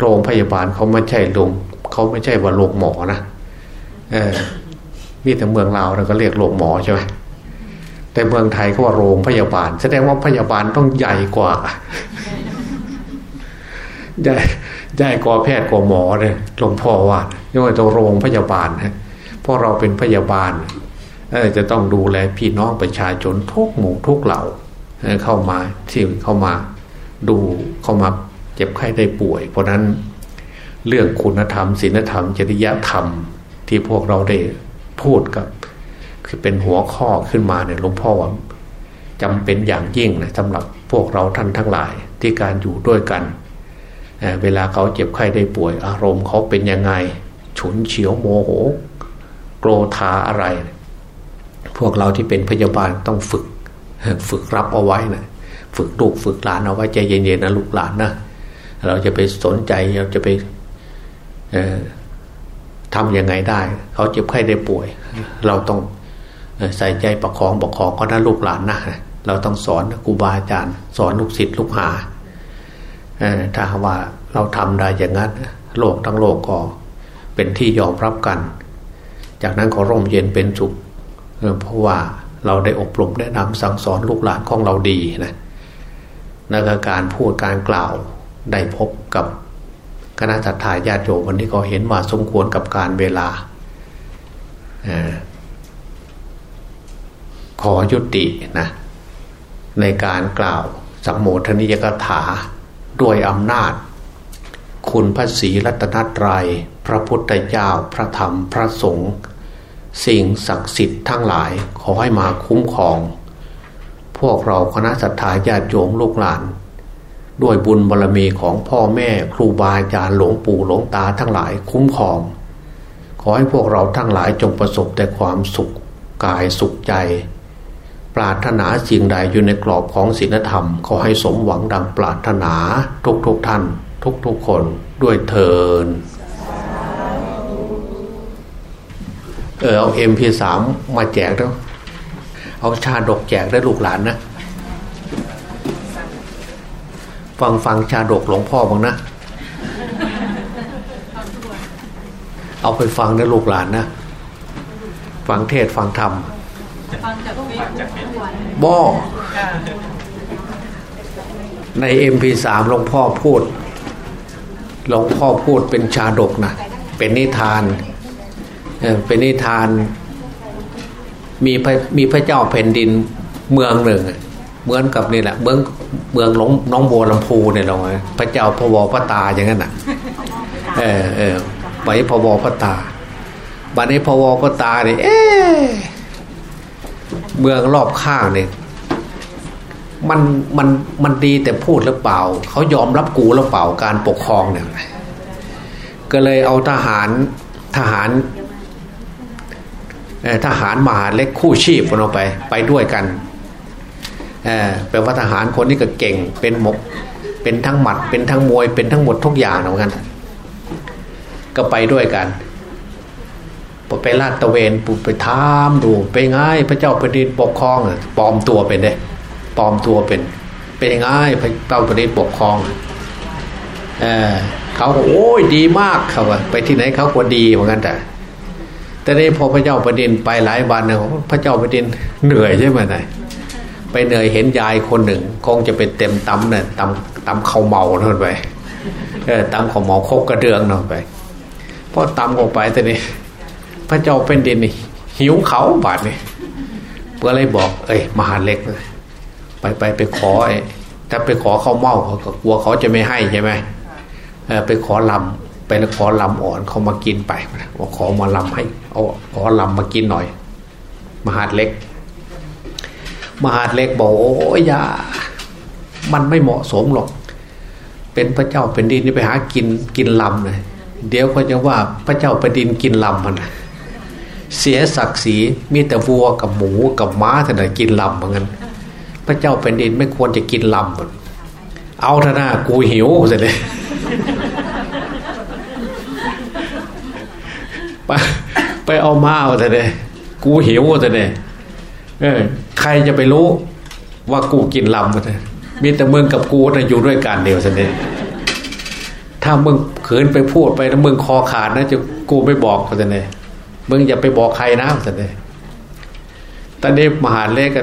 โรงพยาบาลเขาไม่ใช่โรงเขาไม่ใช่ว่าโรงหมอนะมีแต่เมืองลาวเราก็เรียกโรงหมอใช่ไหมแต่เมืองไทยเขาว่าโรงพยาบาล แสดงว่าพยาบาลต้องใหญ่กว่าใหญ่ใหญ่กว่าแพทย์กว่าหมอเลยหลวงพ่อว่าย่อยตัวโรงพยาบาลฮะเพราะเราเป็นพยาบาลจะต้องดูแลพี่น้องประชาชนทุกหมู่ทุกเหล่าเข้ามาที่เข้ามาดูเข้ามา จ็บไข้ได้ป่วย เพราะนั้นเรื่องคุณธรรมศีลธรรม จริยธรรม ที่พวกเราได้พูดกับ คือเป็นหัวข้อขึ้นมาเนี่ยหลวงพ่อว่าจำเป็นอย่างยิ่งนะสำหรับพวกเราท่านทั้งหลายที่การอยู่ด้วยกันเวลาเขาเจ็บไข้ได้ป่วย อารมณ์เขาเป็นยังไง ฉุนเฉียวโมโหโกรธาอะไร พวกเราที่เป็นพยาบาลต้องฝึก ฝึกรับเอาไว้นะฝึกลูกฝึกหลานเอาไว้ใจเย็นๆนะลูกหลานนะ เราจะไปสนใจเราจะไปทำยังไงได้ เขาเจ็บไข้ได้ป่วย เราต้องใส่ใจประคองประคองก็นะลูกหลานนะเราต้องสอนครูบาอาจารย์ สอนลูกศิษย์ลูกหาถ้าว่าเราทำได้อย่างนั้น โลกทั้งโลกก็เป็นที่ยอมรับกัน จากนั้นก็ร่มเย็นเป็นสุขเพราะว่าเราได้อบรมแนะนำสั่งสอนลูกหลานของเราดีนะนักการพูดการกล่าว ได้พบกับคณะสัตยาญาติโยมวันนี้ก็เห็นว่าสมควรกับการเวลาขอยุตินะในการกล่าวสัมโมทนิยกถาด้วยอำนาจ คุณพระศรีรัตนตรยัย พระพุทธเจ้าพระธรรมพระสงฆ์สิ่งศักดิ์สิทธิ์ทั้งหลายขอให้มาคุ้มครอง พวกเราคณะสัตยาญาติโยมลูกหลาน ด้วยบุญบารรมีของพ่อแม่ครูบาอาจารย์หลวงปู่หลวงตาทั้งหลายคุ้มครอง ขอให้พวกเราทั้งหลายจงประสบแต่ความสุขกายสุขใจ ปรารถนาสิ่งใดอยู่ในกรอบของศีลธรรม ขอให้สมหวังดังปรารถนาทุกทุกท่านทุกทุกคนด้วยเทินเออเอาเอ็มพีสามมาแจกแล้วเอาชาดกแจกได้ลูกหลานนะ ฟังฟังชาดกหลวงพ่อบ้างนะ เอาไปฟังนะลูกหลานนะ ฟังเทศฟังธรรมฟังจากเฟซบุ๊กทุกวันบ่ใน MP3 หลวงพ่อพูด หลวงพ่อพูดเป็นชาดกนะ เป็นนิทานเออเป็นนิทาน มีพระมีพระเจ้าแผ่นดินเมืองหนึ่งอะเหมือนกับนี่แหละ เมือง เมืองหลงน้องบัวลำพูเนี่ยเราไงพระเจ้าพวพระตาอย่างนั้นน่ะเออเออไปพวพระตาบัดนี้พวพระตาเนี่ยเอ๊ะเมืองรอบข้างเนี่ยมันมันมันดีแต่พูดหรือเปล่า เขายอมรับกูหรือเปล่าการปกครองเนี่ยก็เลยเอาทหารทหารเอ่อทหารมหาเล็กคู่ชีพกันเอาไป ไปด้วยกันเออ แปลว่าทหารคนนี้ก็เก่งเป็นหมกเป็นทั้งหมัด เป็นทั้งมวยเป็นทั้งหมดทุกอย่างเหมือนกันก็ไปด้วยกันไปลาดตะเวนปุไปถามดูไปไง่ายพระเจ้าแผ่นดินปกครองปลอมตัวเป็นเด้ปลอมตัวเป็น เป็นยังไงพระเจ้าแผ่นดินปกครองเออเขาก็โอ้ยดีมากเขาว่าไปที่ไหนเขาก็ดีเหมือนกันแต่แต่นี้พอพระเจ้าแผ่นดินไปหลายวันเนี่ยพระเจ้าแผ่นดินเหนื่อยใช่ไหมนาย ไปเหนื่อยเห็นยายคนหนึ่ง คงจะเป็นเต็มตำเนี่ยตำตำเขาเมาเท่านั้นไปเออตำเขาเมาคกกระเดืองเนาะไปพอตำออกไปแต่นี้พระเจ้าเป็นดินนี่หิวเขาบาดนี่ก็เลยบอก เอ้ยมหาเล็กไปไปไปขอไอ้ถ้าไปขอข้าวเม่าเขาก็กลัวเขาจะไม่ให้ใช่ไหมไปขอลำไปขอลำอ่อนเขามากินไปบอกขอมาลำให้เอาขอลำมากินหน่อย มหาเล็ก มหาดเล็กบอกโอ้ยอย่ามันไม่เหมาะสมหรอก เป็นพระเจ้าเป็นดินนี่ไปหากินกินลำเลยเดี๋ยวเขาจะว่าพระเจ้าเป็นดินกินลำมันะเสียศักดิ์ศรีมีแต่วัวกับหมูกับม้าเท่านั้นกินลำเหมือนกันพระเจ้าเป็นดินไม่ควรจะกินลำมันเอาเถอะนะกูหิวเสร็จเลยไปไปเอามาเอาแต่เลยกูหิวแต่เลย เออ ใครจะไปรู้ว่ากูกินลำมันเลยมีแต่มึงกับกูนะอยู่ด้วยกันเดียวสร็จเลยถ้ามึงเขืนไปพูดไปแล้วมึงคอขาดนะจะกูไม่บอกสร็จเลยมึงอย่าไปบอกใครนะสร็จเลยตอนนี้มหาเลขก็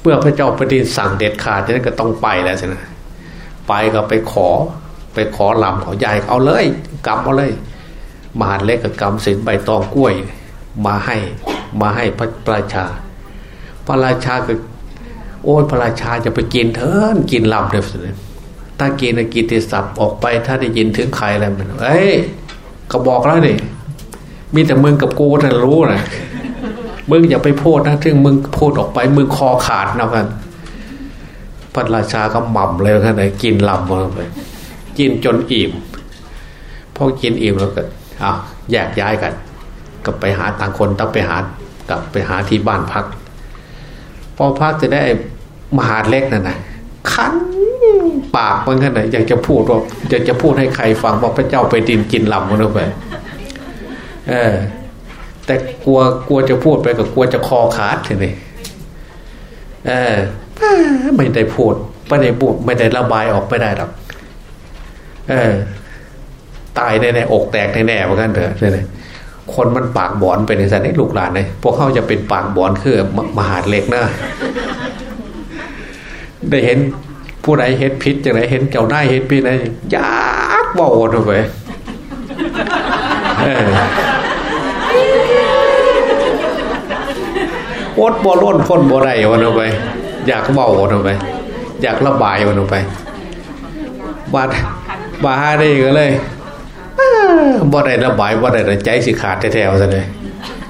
เมื่อพระเจ้าแผ่นดินสั่งเด็ดขาดฉะนั้นก็ต้องไปแล้วใช่ไหมไปก็ไปขอ ไปขอลำขอใหญ่เอาเลยกำเอาเลย มหาเล็กกับกำสินใบตองกล้วย มาให้ มาให้พระราชา พระราชาก็โอ้ยพระราชาจะไปกินเถินกินลำเลยถ้ากินกินติศัพท์ออกไป ถ้าได้ยินถึงใครอะไรมันเอ้ยก็บอกแล้วนี่มีแต่มึงกับกูน่ะรู้นะมึงอย่าไปพูดนะถึงมึงพูดออกไปมึงคอขาดนะกันพระราชาก็หม่ำเลยกันเลยกินลำมาไปกินจนอิ่มพอกินอิ่มแล้วก็อ้าวแยกย้ายกัน ก็ไปหาต่างคนต้องไปหา กลับไปหาที่บ้านพัก พอพักจะได้มหาเล็กนั่นนะคันปากมันกันนะอยากจะพูดว่าอยากจะพูดให้ใครฟังว่าพระเจ้าไปดินกินลำมันไปเออ แต่กลัวกลัวจะพูดไปก็กลัวจะคอขาดทีนี้เออไม่ได้พูดไม่ได้พูดไม่ได้ระบายออกไม่ได้หรอกเออ ตายแน่ๆอกแตกแน่ๆเหมือนกันเถอะเนี่ย คนมันปากบอนเป็นในสันนี้ลูกหลานเลยพวกเขาจะเป็นปากบอนคือมหาเล็กนะได้เห็นผู้ใดเห็นพิษอย่างไรเห็นเจ้าได้าเห็นพิษอะไรยากบอดไปโอดบอล้นพ้นบ่ได้วันไป อยากเบาวันไป อยากระบายวันไปบาดบาได้ก็เลย บ่ได้ระบายบ่ได้ระใจสิขาดแท้ๆซะเลย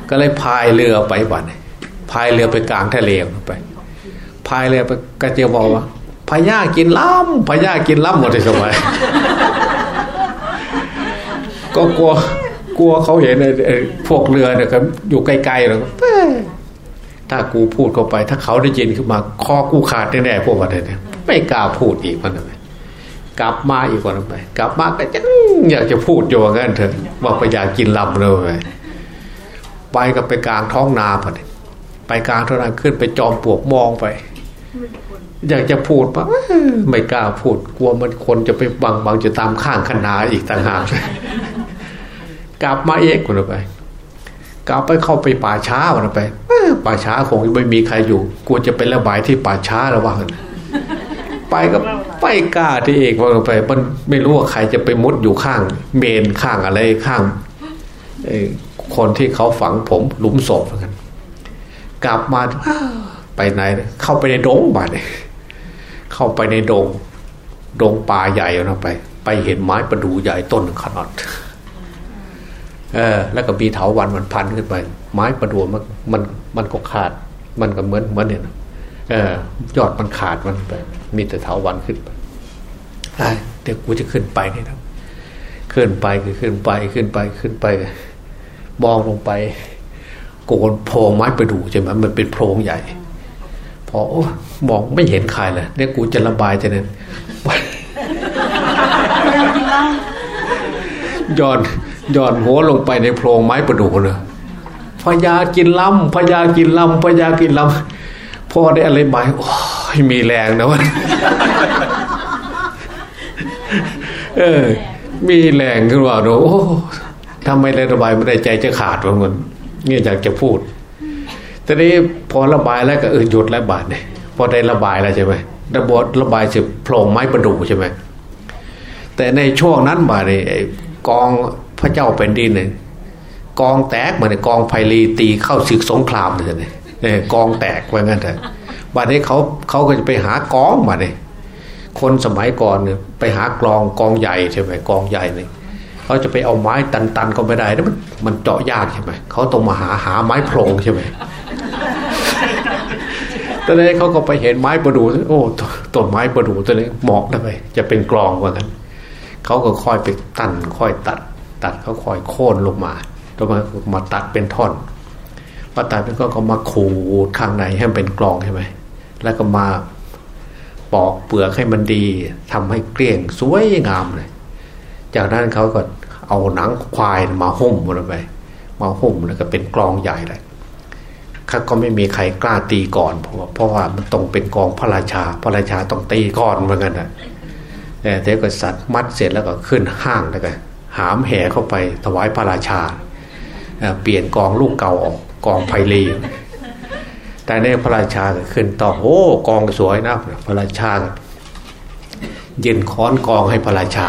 ก็เลยพายเรือไปบัดพายเรือไปกลางทะเลไป พายเรือไปกระเจียวบอกว่าพญากินล้ำพญากินล้ำหมดเลยสมัยก็กลัวกลัวเขาเห็นพวกเรือเนี่ยครับอยู่ไกลๆแล้วถ้ากูพูดเข้าไป ถ้าเขาได้ยินขึ้นมาคอกูขาดแน่ๆพวกมันเนี่ยไม่กล้าพูดอีกมันเลย กลับมาอีกวันไป กลับมาก็ยังอยากจะพูดอยู่ว่างั้นเถอะว่าไปอยากกินลำเลยไปไปกับไปกลางท้องนาพอดีไปกลางเท่านั้นขึ้นไปจอมปลวกมองไป อยากจะพูดปะไม่กล้าพูดกลัวมันคนจะไปบังบังจะตามข้างคณาอีกต่างหากกลับมาเอกคนไปกลับไปเข้าไปป่าช้าวันไปป่าช้าคงไม่มีใครอยู่กลัวจะเป็นระบายที่ป่าช้าระว่าไปก็ ไปกล้าที่เอกวันไป มันไม่รู้ว่าใครจะไปมุดอยู่ข้างเมนข้างอะไรข้างคนที่เขาฝังผมหลุมศพกันกลับมาไปไหน เข้าไปในดงบ้านเข้าไปในดง ดงป่าใหญ่นะไป ไปเห็นไม้ประดู่ใหญ่ต้นขนาดเออ แล้วก็มีเถาวันมันพันขึ้นไป ไม้ประดู่มันมันมันก็ขาด มันก็เหมือนเหมือนเนี่ยเออยอดมันขาดมันไป มีแต่เถาวันขึ้นไปเดี๋ยวกูจะขึ้นไปนี่นะขึ้นไปคือขึ้นไปขึ้นไปขึ้นไป มองลงไป โกนโพรงไม้ประดู่ใช่ไหมมันเป็นโพรงใหญ่ พอมองไม่เห็นใครเลยเนี่ยกูจะระบายจะเนี่ยย้อนย้อนหัวลงไปในโพรงไม้ประดู่เลยพญากินลำพญากินลำพญากินลำพอได้อะไรไปโอ้ ยมีแรงนะวะเออ มีแรงขึ้นว่าโอ้ทำไมระบายไม่ได้ใจจะขาดวะมันเนี่ยอยากจะพูดทีนี้พอระบายแล้วก็เออหยุดแล้วบาดเนี่ยพอได้ระบายแล้วใช่ไหมระบดระบายสร็จโผล่ไม้ประดู่ใช่ไหมแต่ในช่วงนั้นบาดเนี่ยกองพระเจ้าเป็นดินเนี่ยกองแตกเหมือนกองไพลีตีเข้าศึกสงครามเลยเนี่ยกองแตกว่างั้นเถอะ บาดนี้เขาเขาก็จะไปหากองบาดเนี่ยคนสมัยก่อนเนี่ยไปหากลองกองใหญ่ใช่ไหมกองใหญ่เนี่ยเขาจะไปเอาไม้ตันๆก็ไม่ได้แล้วมันมันเจาะยากใช่ไหมเขาต้องมาหาหาไม้โพรงใช่ไหมตอนนี้เขาก็ไปเห็นไม้ประดู่โอ้ต้นไม้ประดู่ตัวนี้เหมาะนะไปจะเป็นกลองว่างั้นเขาก็ค่อยไปตันค่อยตัด ตัดเขาค่อยโค่นลงมาลงมามาตัดเป็นท่อนพอตัดเป็นก็ก็มาขูดข้างในให้มันเป็นกลองใช่ไหม แล้วก็มาปอกเปลือกให้มันดีทำให้เกลี้ยงสวยงามเลย จากนั้นเขาก็เอาหนังควายมาหุ้มลงไป มาหุ้มแล้วก็เป็นกลองใหญ่เลยข้าก็ไม่มีใครกล้าตีก่อนเพราะว่าเพราะว่ามันต้องเป็นกองพระราชา พระราชาต้องตีก่อนเหมือนกันนะแต่เทกษัตริย์มัดเสร็จแล้วก็ขึ้นห้างแล้วก็หามแห่เข้าไปถวายพระราชา เปลี่ยนกองลูกเก่าออกกองไพลี แต่ในพระราชาขึ้นต่อโอ้กองสวยนะพระราชาเยืนค้อนกองให้พระราชา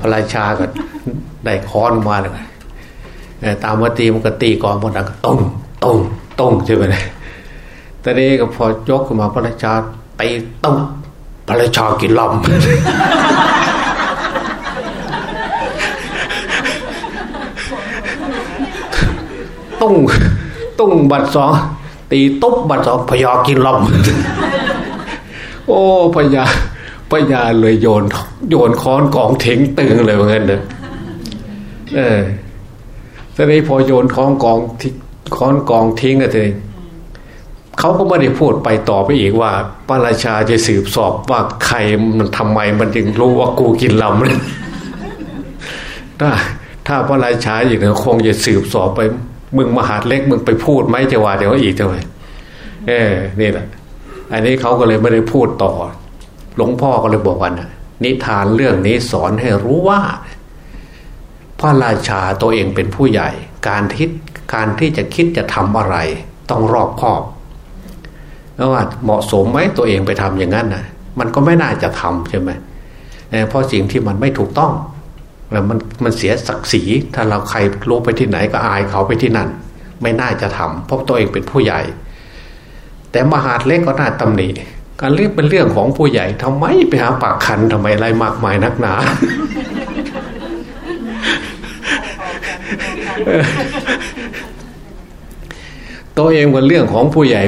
พระราชาก็ได้ค้อนมาตามวัตีมันก็ตีกองมันดังต้งต้งต้งใช่ไหมนี่ยตอนนี้ก็พอยกขึ้นมาพระราชาตีต้งพระราชากินลำตุ้งตุ้งบัดสอง ตีตุ๊บบัดสองพยากินลำโอ้พญาพญาเลยโยน โยนค้อนกองเถงตึงเลยเหมือนกันเนอะเออตอนนี้พอโยนค้อนกองที่ค้อนกองทิ้งกันเลยเขาก็ไม่ได้พูดไปต่อไปอีกว่าพระราชาจะสืบสอบว่าใครมันทำไมมันจึงรู้ว่ากูกินลำเลยถ้าถ้าพระราชาอย่างนี้คงจะสืบสอบไป มึงมหาดเล็กมึงไปพูดไหมจะว่าเดี๋ยวอีกจะไหมเออนี่แหละ อันนี้เขาก็เลยไม่ได้พูดต่อ หลวงพ่อก็เลยบอกว่านะนิทานเรื่องนี้สอนให้รู้ว่า พระราชาตัวเองเป็นผู้ใหญ่ การทิศการที่จะคิดจะทำอะไร ต้องรอบคอบแล้วว่าเหมาะสมไหมตัวเองไปทำอย่างนั้นนะมันก็ไม่น่าจะทำใช่ไหมเพราะสิ่งที่มันไม่ถูกต้อง มันมันเสียศักดิ์ศรีถ้าเราใครรู้ไปที่ไหนก็อายเขาไปที่นั่น ไม่น่าจะทำเพราะตัวเองเป็นผู้ใหญ่ แต่มหาดเล็กก็น่าตำหนิการเรียกเป็นเรื่องของผู้ใหญ่ทำไมไปหาปากคันทำไมอะไรมากมายนักหนาตัวเองเป็นเรื่องของผู้ใหญ่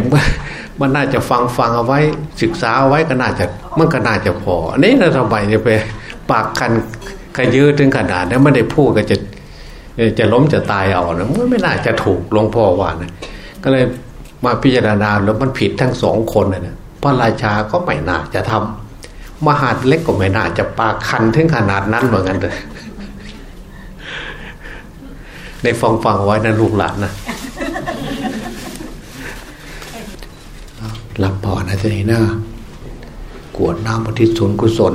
มันน่าจะฟังฟังเอาไว้ศึกษาเอาไว้ก็น่าจะมันก็น่าจะพออันนี้เราทำไมจะไปปากคัน ขยื้อถึงขนาดนั้นไม่ได้พูดก็จะจะล้มจะตายเอานะมันไม่น่าจะถูกหลวงพ่อว่านะก็เลยมาพิจารณาแล้วมันผิดทั้งสองคนนะพระราชาก็ไม่น่าจะทำมหาดเล็กก็ไม่น่าจะปาคันถึงขนาดนั้นเหมือนกันเลยในฟังฟังไว้นะลูกหลานนะรับพรนะทีนี้นะกวดน้ำอุทิศส่วนกุศล